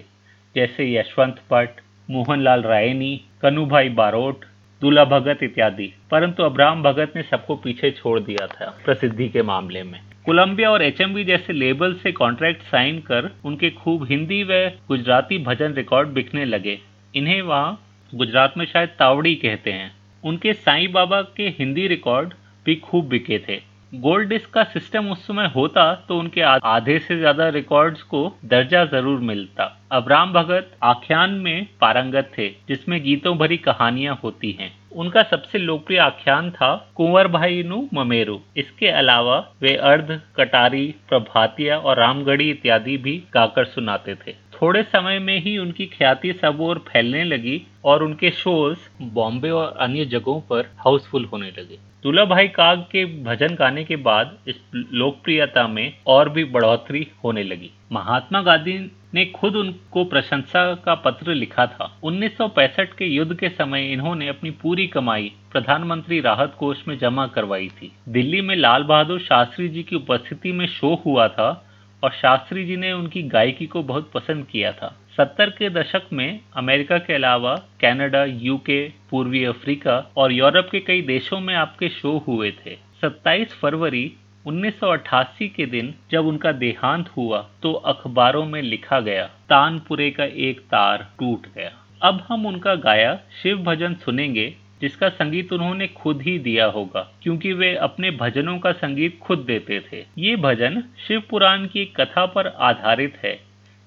जैसे यशवंत भट्ट मोहनलाल रायनी, कनुभाई बारोट दूल्हा भगत इत्यादि। परंतु अब्राहम भगत ने सबको पीछे छोड़ दिया था प्रसिद्धि के मामले में। कोलंबिया और एच जैसे लेबल से कॉन्ट्रैक्ट साइन कर उनके खूब हिंदी व गुजराती भजन रिकॉर्ड बिकने लगे। इन्हें वहाँ गुजरात में शायद तावड़ी कहते हैं। उनके साईं बाबा के हिंदी रिकॉर्ड भी खूब बिके थे। गोल्ड डिस्क का सिस्टम उस समय होता तो उनके आधे से ज़्यादा रिकॉर्ड्स को दर्जा ज़रूर मिलता। अबराम भगत आख्यान में पारंगत थे, जिसमें गीतों भरी कहानियाँ होती हैं। उनका सबसे लोकप्रिय आख्यान था कुंवर भाई नु ममेरू। इसके अलावा वे अर्ध कटारी, प्रभातिया और रामगढ़ी इत्यादि भी गाकर सुनाते थे। थोड़े समय में ही उनकी ख्याति सब ओर फैलने लगी और उनके शोज़ बॉम्बे और अन्य जगहों पर हाउसफुल होने लगे। दूल्हा भाई काग के भजन गाने के बाद इस लोकप्रियता में और भी बढ़ोतरी होने लगी। महात्मा गांधी ने खुद उनको प्रशंसा का पत्र लिखा था। 1965 के युद्ध के समय इन्होंने अपनी पूरी कमाई प्रधानमंत्री राहत कोष में जमा करवाई थी। दिल्ली में लाल बहादुर शास्त्री जी की उपस्थिति में शो हुआ था और शास्त्री जी ने उनकी गायकी को बहुत पसंद किया था। सत्तर के दशक में अमेरिका के अलावा कनाडा, यूके पूर्वी अफ्रीका और यूरोप के कई देशों में आपके शो हुए थे। 27 फरवरी 1988 के दिन जब उनका देहांत हुआ तो अखबारों में लिखा गया तानपुरे का एक तार टूट गया। अब हम उनका गाया शिव भजन सुनेंगे जिसका संगीत उन्होंने खुद ही दिया होगा, क्योंकि वे अपने भजनों का संगीत खुद देते थे। ये भजन शिव पुराण की कथा पर आधारित है,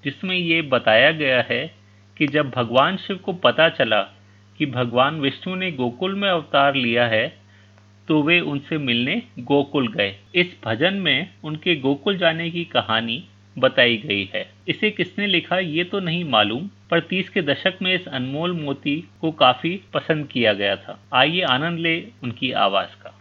जिसमें ये बताया गया है कि जब भगवान शिव को पता चला कि भगवान विष्णु ने गोकुल में अवतार लिया है तो वे उनसे मिलने गोकुल गए। इस भजन में उनके गोकुल जाने की कहानी बताई गई है। इसे किसने लिखा ये तो नहीं मालूम, पर तीस के दशक में इस अनमोल मोती को काफ़ी पसंद किया गया था। आइए आनंद ले उनकी आवाज़ का।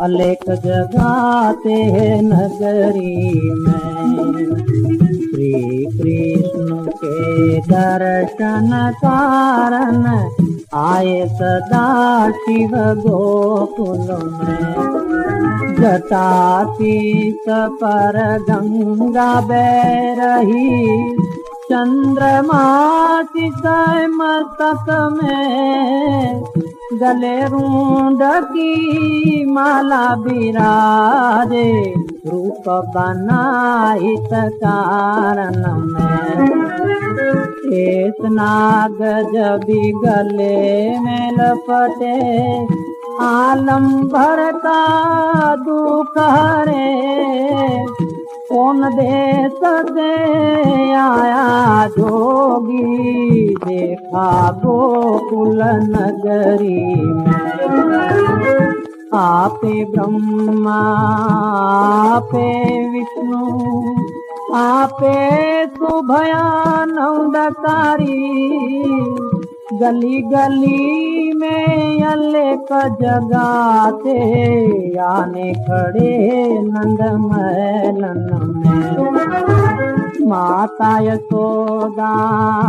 अलेख जगाते नगरी में। श्री कृष्ण के दर्शन कारण आए सदा शिव गोकुल में जटातीत पर गंगा बह रही चंद्रमा मस्तक में गले रूंड की माला बिराजे, रूप बनाइत कारण में। शेष नाग जबी गले में लपटे, आलम भर का दुख हरे कौन दे सके आया जोगी? देखा गोकुल नगरी आपे ब्रह्मा आपे विष्णु आपे सुभयानंदकारी गली गली में अलेक जगाते आने खड़े नंद महलन में माता यशोदा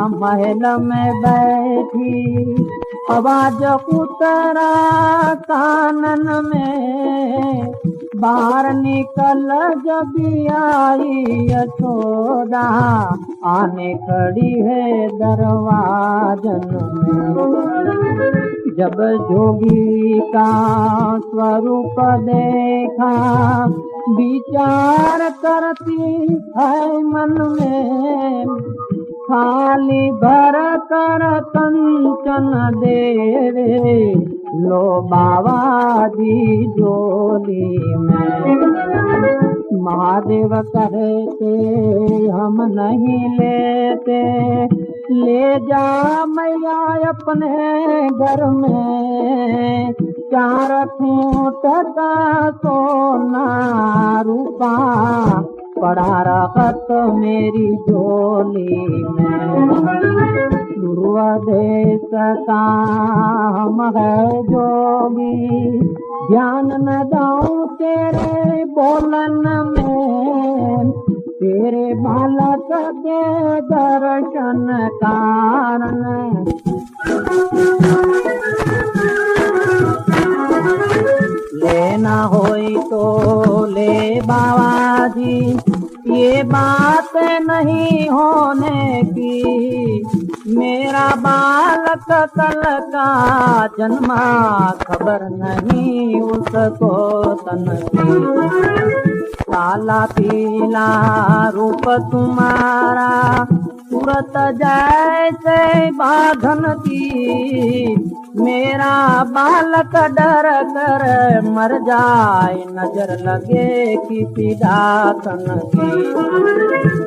महल में बैठी, आवाज़ उतरा कानन में। बाहर निकल जब आई यशोदा आने खड़ी है दरवाजन जब जोगी का स्वरूप देखा विचार करती है मन में। खाली भर कर कंचन देवे लो बाबा दी जोली में। महादेव करते हम नहीं लेते ले जा मैया अपने घर में। चार फूट का सोना रूपा पड़ा रखत मेरी झोली में। देश काम है जोगी, ध्यान न दाऊ तेरे बोलन में। तेरे बालक के दर्शन कारण लेना होई तो ले बाबा जी ये बात नहीं होने की। मेरा बालक तल का जन्मा, खबर नहीं उसको तन की। काला पीला रूप तुम्हारा सूरत जैसे बाधन की, मेरा बालक डर कर मर जाए, नज़र लगे कि पीड़ातन की।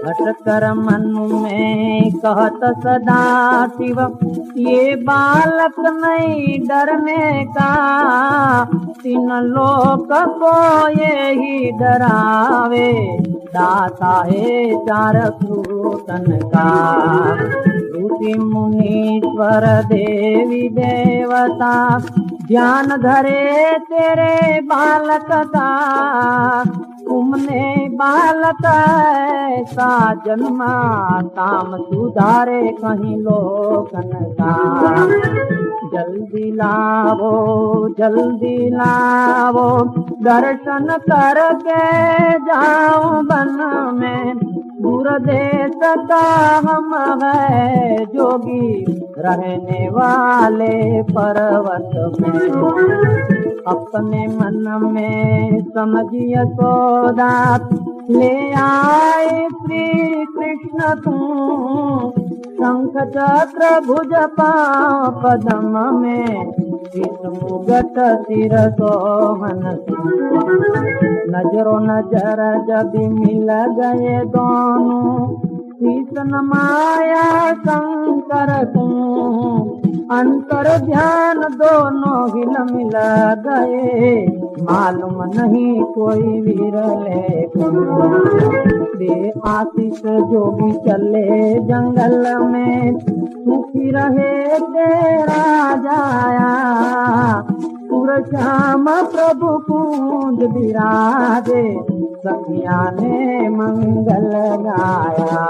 हट कर मन में कहत सदा शिव, ये बालक नहीं डरने का। तीन लोक को ये ही डरावे दाता है चार सूतन का? ऋषि मुनीश्वर देवी देवता ध्यान धरे तेरे बालक का। तुमने बालक ऐसा जन्मा, काम सुधारे कहीं लोकन का। जल्दी लावो जल्दी लावो, दर्शन करके जाओ बन में। देश का हम है जोगी रहने वाले पर्वत में। अपने मन में समझिए सोदा ले आए श्री कृष्ण तू। शंख चक्र भुज पदम में विष्णुगत सिर सोहन नजरो नज़र जब मिल गए दोनों। शीतन माया शंकर तू अंतर ध्यान दोनों हिल मिल गए। मालूम नहीं कोई विरले दे आशीष जो भी चले जंगल में, सुखी रहे तेरा जाया। पुर श्याम प्रभु कुंज विराजे सखिया ने मंगल गाया।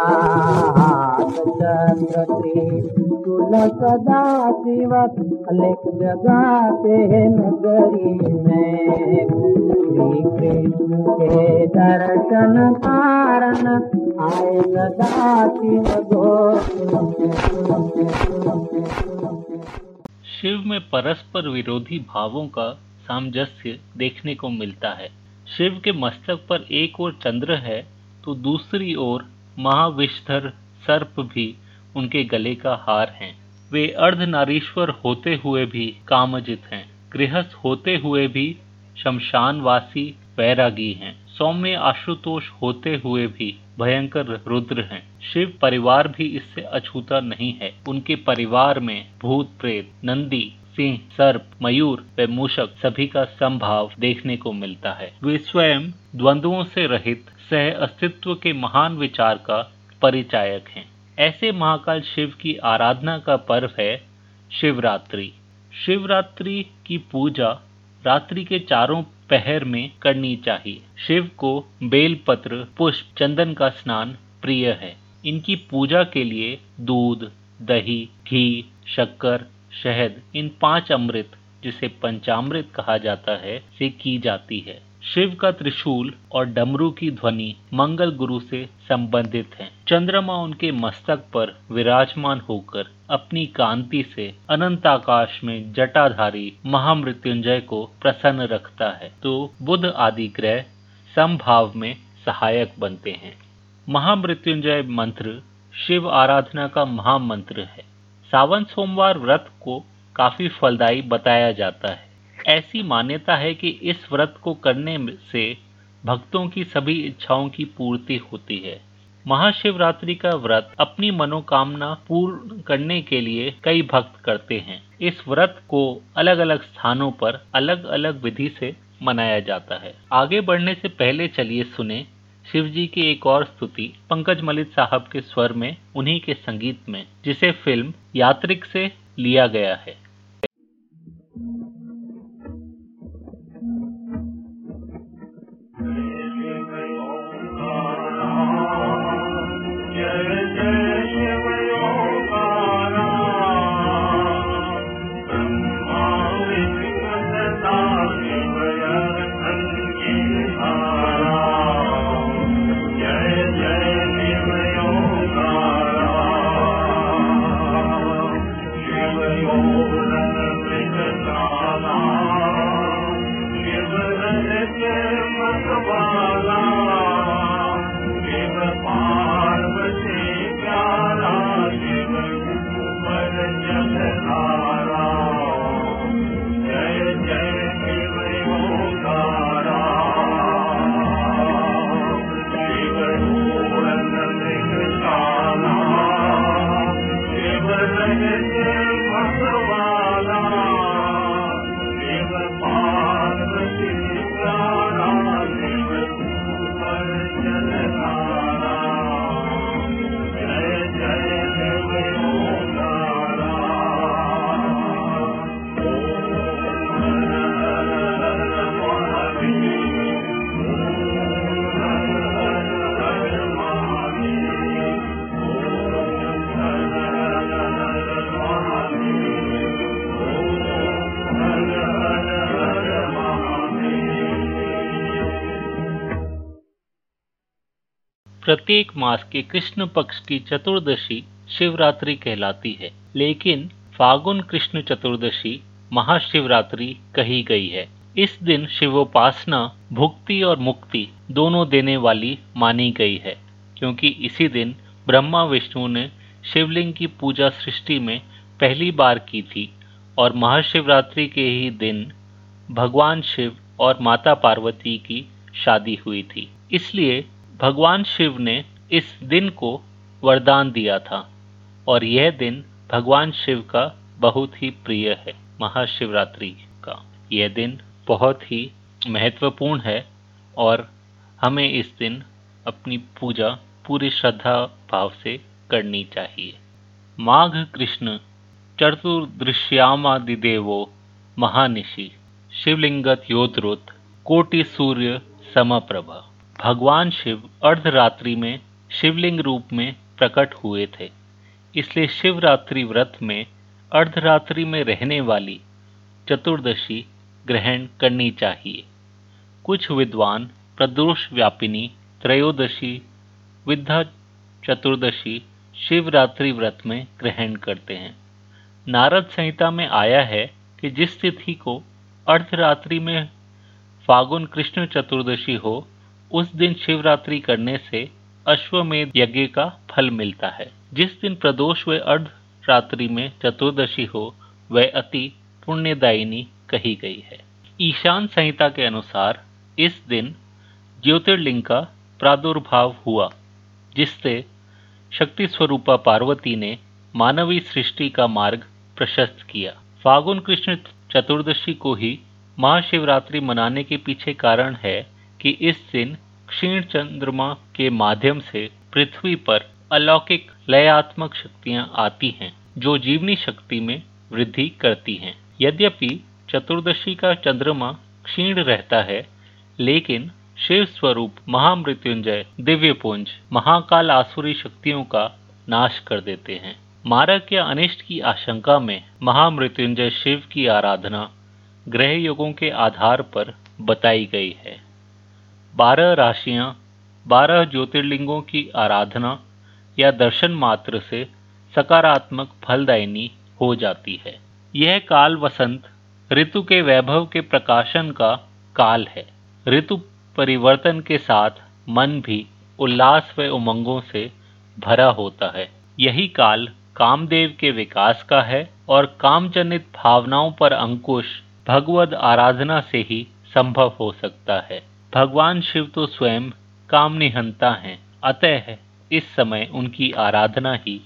तुल सदा शिव अलेख जगाते नगरी में। श्री कृष्ण के दर्शन कारण आए सदा शिव शिव में परस्पर विरोधी भावों का सामंजस्य देखने को मिलता है शिव के मस्तक पर एक ओर चंद्र है तो दूसरी ओर महाविषधर सर्प भी उनके गले का हार हैं। वे अर्धनारीश्वर होते हुए भी कामजित हैं गृहस्थ होते हुए भी शमशानवासी वैरागी हैं। सौम्य आशुतोष होते हुए भी भयंकर रुद्र हैं। शिव परिवार भी इससे अछूता नहीं है। उनके परिवार में भूत, प्रेत, नंदी, सिंह, सर्प, मयूर व मूषक सभी का संभाव देखने को मिलता है। वे स्वयं द्वंद्वों से रहित सह अस्तित्व के महान विचार का परिचायक हैं। ऐसे महाकाल शिव की आराधना का पर्व है शिवरात्रि। शिवरात्रि की पूजा रात्रि के चारों पहर में करनी चाहिए। शिव को बेलपत्र, पुष्प, चंदन का स्नान प्रिय है। इनकी पूजा के लिए दूध, दही, घी, शक्कर, शहद, इन पाँच अमृत, जिसे पंचामृत कहा जाता है, से की जाती है। शिव का त्रिशूल और डमरू की ध्वनि मंगल गुरु से संबंधित है। चंद्रमा उनके मस्तक पर विराजमान होकर अपनी कांति से अनंत आकाश में जटाधारी महामृत्युंजय को प्रसन्न रखता है। तो बुध आदि ग्रह संभाव में सहायक बनते हैं। महामृत्युंजय मंत्र शिव आराधना का महामंत्र है। सावन सोमवार व्रत को काफ़ी फलदायी बताया जाता है। ऐसी मान्यता है कि इस व्रत को करने से भक्तों की सभी इच्छाओं की पूर्ति होती है। महाशिवरात्रि का व्रत अपनी मनोकामना पूर्ण करने के लिए कई भक्त करते हैं। इस व्रत को अलग अलग स्थानों पर अलग अलग विधि से मनाया जाता है। आगे बढ़ने से पहले चलिए सुने शिव जी की एक और स्तुति पंकज मलिक साहब के स्वर में, उन्हीं के संगीत में, जिसे फ़िल्म यात्रिक से लिया गया है। प्रत्येक मास के कृष्ण पक्ष की चतुर्दशी शिवरात्रि कहलाती है। लेकिन फागुन कृष्ण चतुर्दशी महाशिवरात्रि कही गई है। इस दिन शिवोपासना, भुक्ति और मुक्ति दोनों देने वाली मानी गई है, क्योंकि इसी दिन ब्रह्मा विष्णु ने शिवलिंग की पूजा सृष्टि में पहली बार की थी और महाशिवरात्रि के ही दिन भगवान शिव और माता पार्वती की शादी हुई थी। इसलिए भगवान शिव ने इस दिन को वरदान दिया था और यह दिन भगवान शिव का बहुत ही प्रिय है, महाशिवरात्रि का। यह दिन बहुत ही महत्वपूर्ण है और हमें इस दिन अपनी पूजा पूरी श्रद्धा भाव से करनी चाहिए। माघ कृष्ण चतुर्दृश्यामादिदेवो महानिशि शिवलिंगत योद्रुत कोटि सूर्य समप्रभा। भगवान शिव अर्धरात्रि में शिवलिंग रूप में प्रकट हुए थे। इसलिए शिवरात्रि व्रत में अर्धरात्रि में रहने वाली चतुर्दशी ग्रहण करनी चाहिए। कुछ विद्वान प्रदोष व्यापिनी त्रयोदशी विद्या चतुर्दशी शिवरात्रि व्रत में ग्रहण करते हैं। नारद संहिता में आया है कि जिस तिथि को अर्धरात्रि में फागुन कृष्ण चतुर्दशी हो उस दिन शिवरात्रि करने से अश्वमेध यज्ञ का फल मिलता है। जिस दिन प्रदोष व अर्ध रात्रि में चतुर्दशी हो, वह अति पुण्यदायिनी कही गई है। ईशान संहिता के अनुसार इस दिन ज्योतिर्लिंग का प्रादुर्भाव हुआ, जिससे शक्ति स्वरूपा पार्वती ने मानवीय सृष्टि का मार्ग प्रशस्त किया। फागुन कृष्ण चतुर्दशी को ही महाशिवरात्रि मनाने के पीछे कारण है कि इस दिन क्षीण चंद्रमा के माध्यम से पृथ्वी पर अलौकिक लयात्मक शक्तियाँ आती हैं, जो जीवनी शक्ति में वृद्धि करती हैं। यद्यपि चतुर्दशी का चंद्रमा क्षीण रहता है, लेकिन शिव स्वरूप महामृत्युंजय दिव्य पुंज महाकाल आसुरी शक्तियों का नाश कर देते हैं। मारक या अनिष्ट की आशंका में महामृत्युंजय शिव की आराधना ग्रह योगों के आधार पर बताई गई है। बारह राशियाँ, बारह ज्योतिर्लिंगों की आराधना या दर्शन मात्र से सकारात्मक फलदायिनी हो जाती है। यह काल वसंत, ऋतु के वैभव के प्रकाशन का काल है। ऋतु परिवर्तन के साथ मन भी उल्लास व उमंगों से भरा होता है। यही काल कामदेव के विकास का है और कामजनित भावनाओं पर अंकुश भगवद आराधना से ही संभव हो सकता है। भगवान शिव तो स्वयं काम निहंता हैं। अतः इस समय उनकी आराधना ही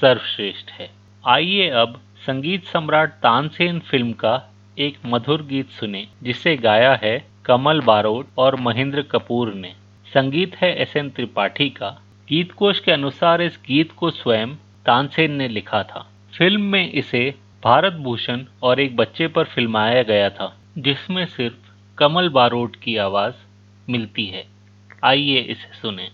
सर्वश्रेष्ठ है। आइए अब संगीत सम्राट तानसेन फ़िल्म का एक मधुर गीत सुने, जिसे गाया है कमल बारोट और महेंद्र कपूर ने। संगीत है एस एन त्रिपाठी का। गीत कोश के अनुसार इस गीत को स्वयं तानसेन ने लिखा था। फ़िल्म में इसे भारत भूषण और एक बच्चे पर फिल्माया गया था, जिसमें सिर्फ़ कमल बारोट की आवाज़ मिलती है। आइए इसे सुने।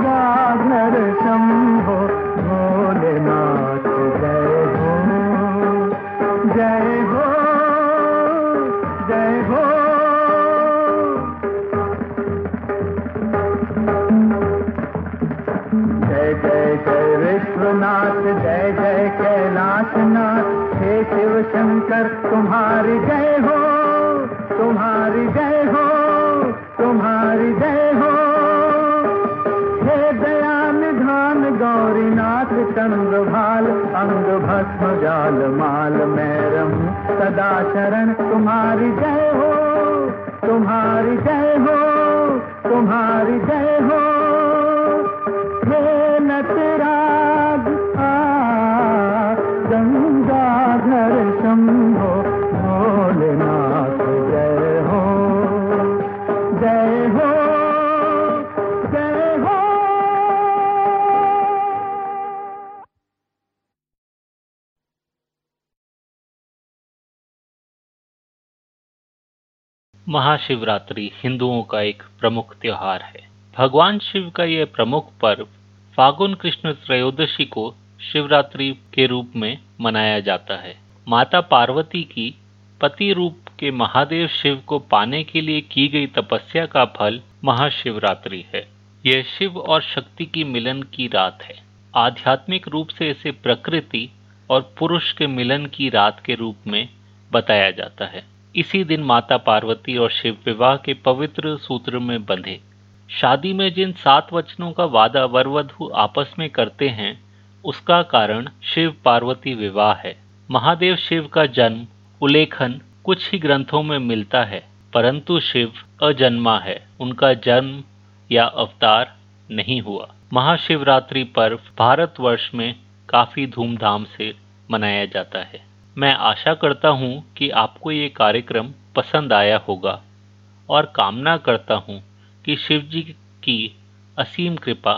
घर भोलेनाथ, जय हो। जय जय जय जय जय विश्वनाथ, जय जय हे शिव शंकर, तुम्हारी जय हो, तुम्हारी जय हो, तुम्हारी जय हो। गौरीनाथ भाल अंग भस्म जाल माल मैरम। सदा शरण तुम्हारी जय हो, तुम्हारी जय हो, तुम्हारी जय हे। महाशिवरात्रि हिंदुओं का एक प्रमुख त्योहार है। भगवान शिव का यह प्रमुख पर्व फागुन कृष्ण त्रयोदशी को शिवरात्रि के रूप में मनाया जाता है। माता पार्वती की पति रूप के महादेव शिव को पाने के लिए की गई तपस्या का फल महाशिवरात्रि है। यह शिव और शक्ति की मिलन की रात है। आध्यात्मिक रूप से इसे प्रकृति और पुरुष के मिलन की रात के रूप में बताया जाता है। इसी दिन माता पार्वती और शिव विवाह के पवित्र सूत्र में बंधे। शादी में जिन सात वचनों का वादा वरवधु आपस में करते हैं, उसका कारण शिव पार्वती विवाह है। महादेव शिव का जन्म, उल्लेखन कुछ ही ग्रंथों में मिलता है, परंतु शिव अजन्मा है, उनका जन्म या अवतार नहीं हुआ। महाशिवरात्रि पर्व भारतवर्ष में काफ़ी धूमधाम से मनाया जाता है। मैं आशा करता हूँ कि आपको ये कार्यक्रम पसंद आया होगा और कामना करता हूँ कि शिव जी की असीम कृपा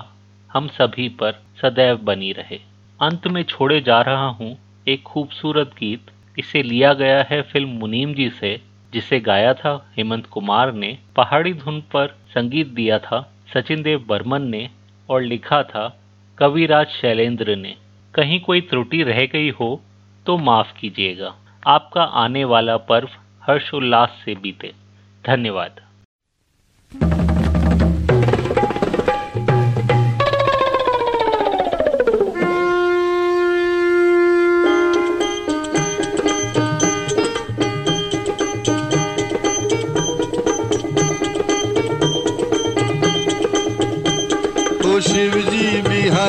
हम सभी पर सदैव बनी रहे। अंत में छोड़े जा रहा हूँ एक खूबसूरत गीत। इसे लिया गया है फ़िल्म मुनीम जी से, जिसे गाया था हेमंत कुमार ने, पहाड़ी धुन पर संगीत दिया था सचिन देव बर्मन ने और लिखा था कविराज शैलेंद्र ने। कहीं कोई त्रुटि रह गई हो तो माफ़ कीजिएगा। आपका आने वाला पर्व हर्षोल्लास से बीते। धन्यवाद।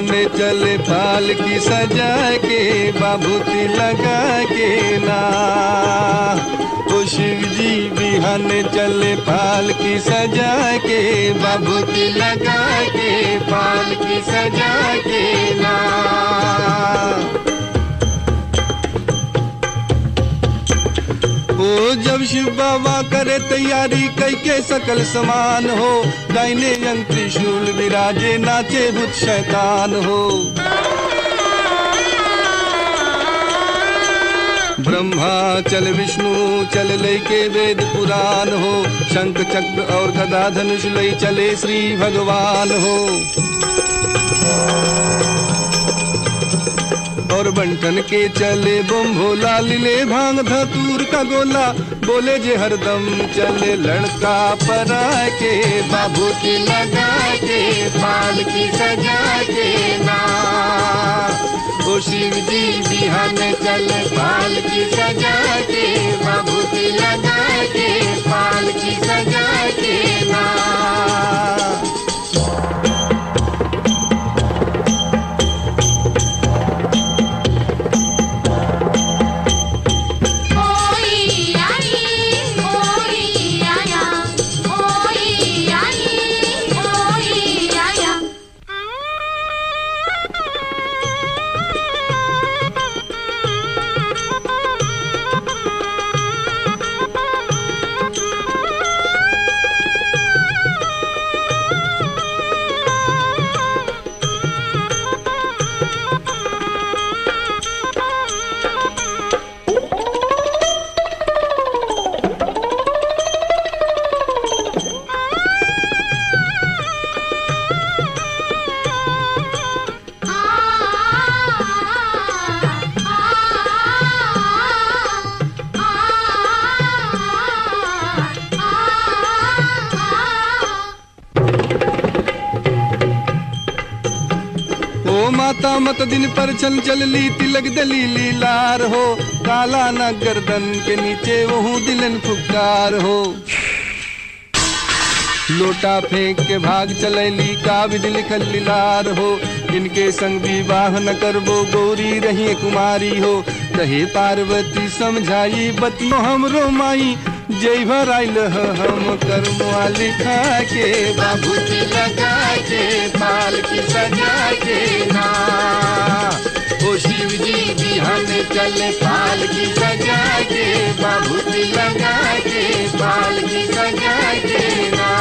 बिहाने जल पाल की सजा के, बाबूती लगा के ना। शिवजी शिव जी बिहन जल पाल की सजा के, बाबूती लगा के, पाल की सजा के ना। जब शिव बाबा करे तैयारी कई के सकल समान हो दाहिने अंग त्रिशूल विराजे, नाचे भूत शैतान हो। ब्रह्मा, चल विष्णु, चल लय के वेद पुराण हो, शंख चक्र और गदा धनुष लय चले श्री भगवान हो। और बंटन के चले बम भोला लिले भाँग धतूर का गोला। बोले जे हरदम चले लड़का परा के, बाबू की लगा के पाल की सजा के ना। ओ शिव जी बिहान चले पाल की सजा के, बाबू की लगा के पाल की सजा के ना। मत दिन पर चल चल ली तिलक दलीली लार हो। काला न गर्दन के नीचे वहू दिलन फुकार हो। लोटा फेंक के भाग चलैली का विधि लिखल लीलार हो। इनके संग विवाह न करबो, गौरी रही कुमारी हो। कहे पार्वती, समझाई बतियो हमरो माई जय भर आइल हम कर्म लिखा के बाबूजी लगा के पाल की सजा के ना। ओ शिव जी बिहान चल पाल की सजा के बाबूजी लगा के पाल की सजा के ना।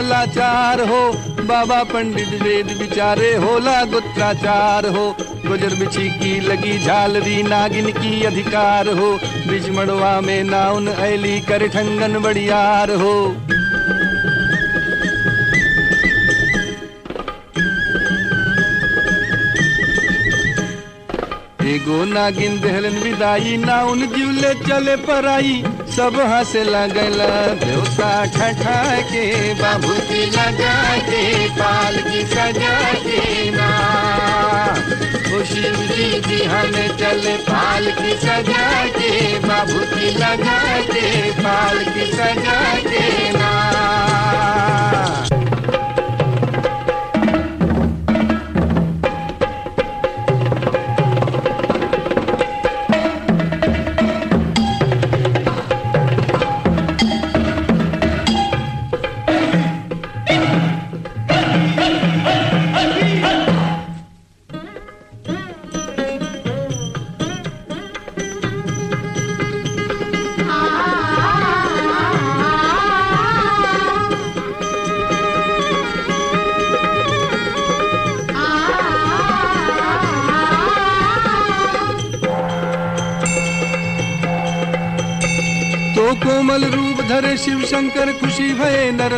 मंगलाचार हो, बाबा पंडित वेद विचारे होला गुत्राचार हो। गुजर बिछी की लगी झालरी नागिन की अधिकार हो। बिच मड़वा में नाउन ऐली कर ठंगन बड़ियार हो। एगो नागिन दहलन विदाई, नाउन जीवले चले पराई। सब हंस लगल देवता ठठा के बाबूजी लगा के पाल की सजा के ना। खुशी जी जी हम चल पाल की सजा के बाबूजी लगा के पाल की सजा के ना।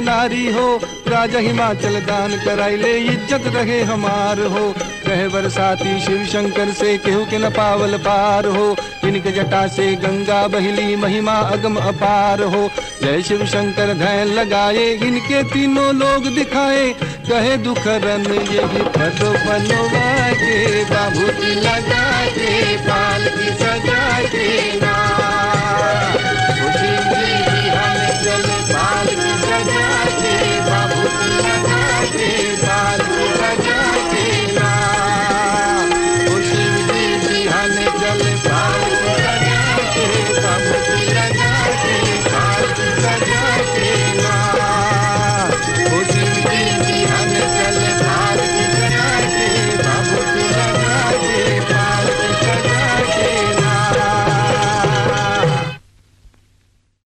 नर हो, राजा हिमाचल दान कराइले इज़्ज़त रहे हमार हो। कहे बरसाती शिव शंकर से केहू के न पावल पार हो। इनके जटा से गंगा बहली महिमा अगम अपार हो। जय शिव शंकर धैन लगाए, इनके तीनों लोग दिखाए। कहे दुख रन यही पद बनवा के बाबूजी लगा के पाल की सजा के ना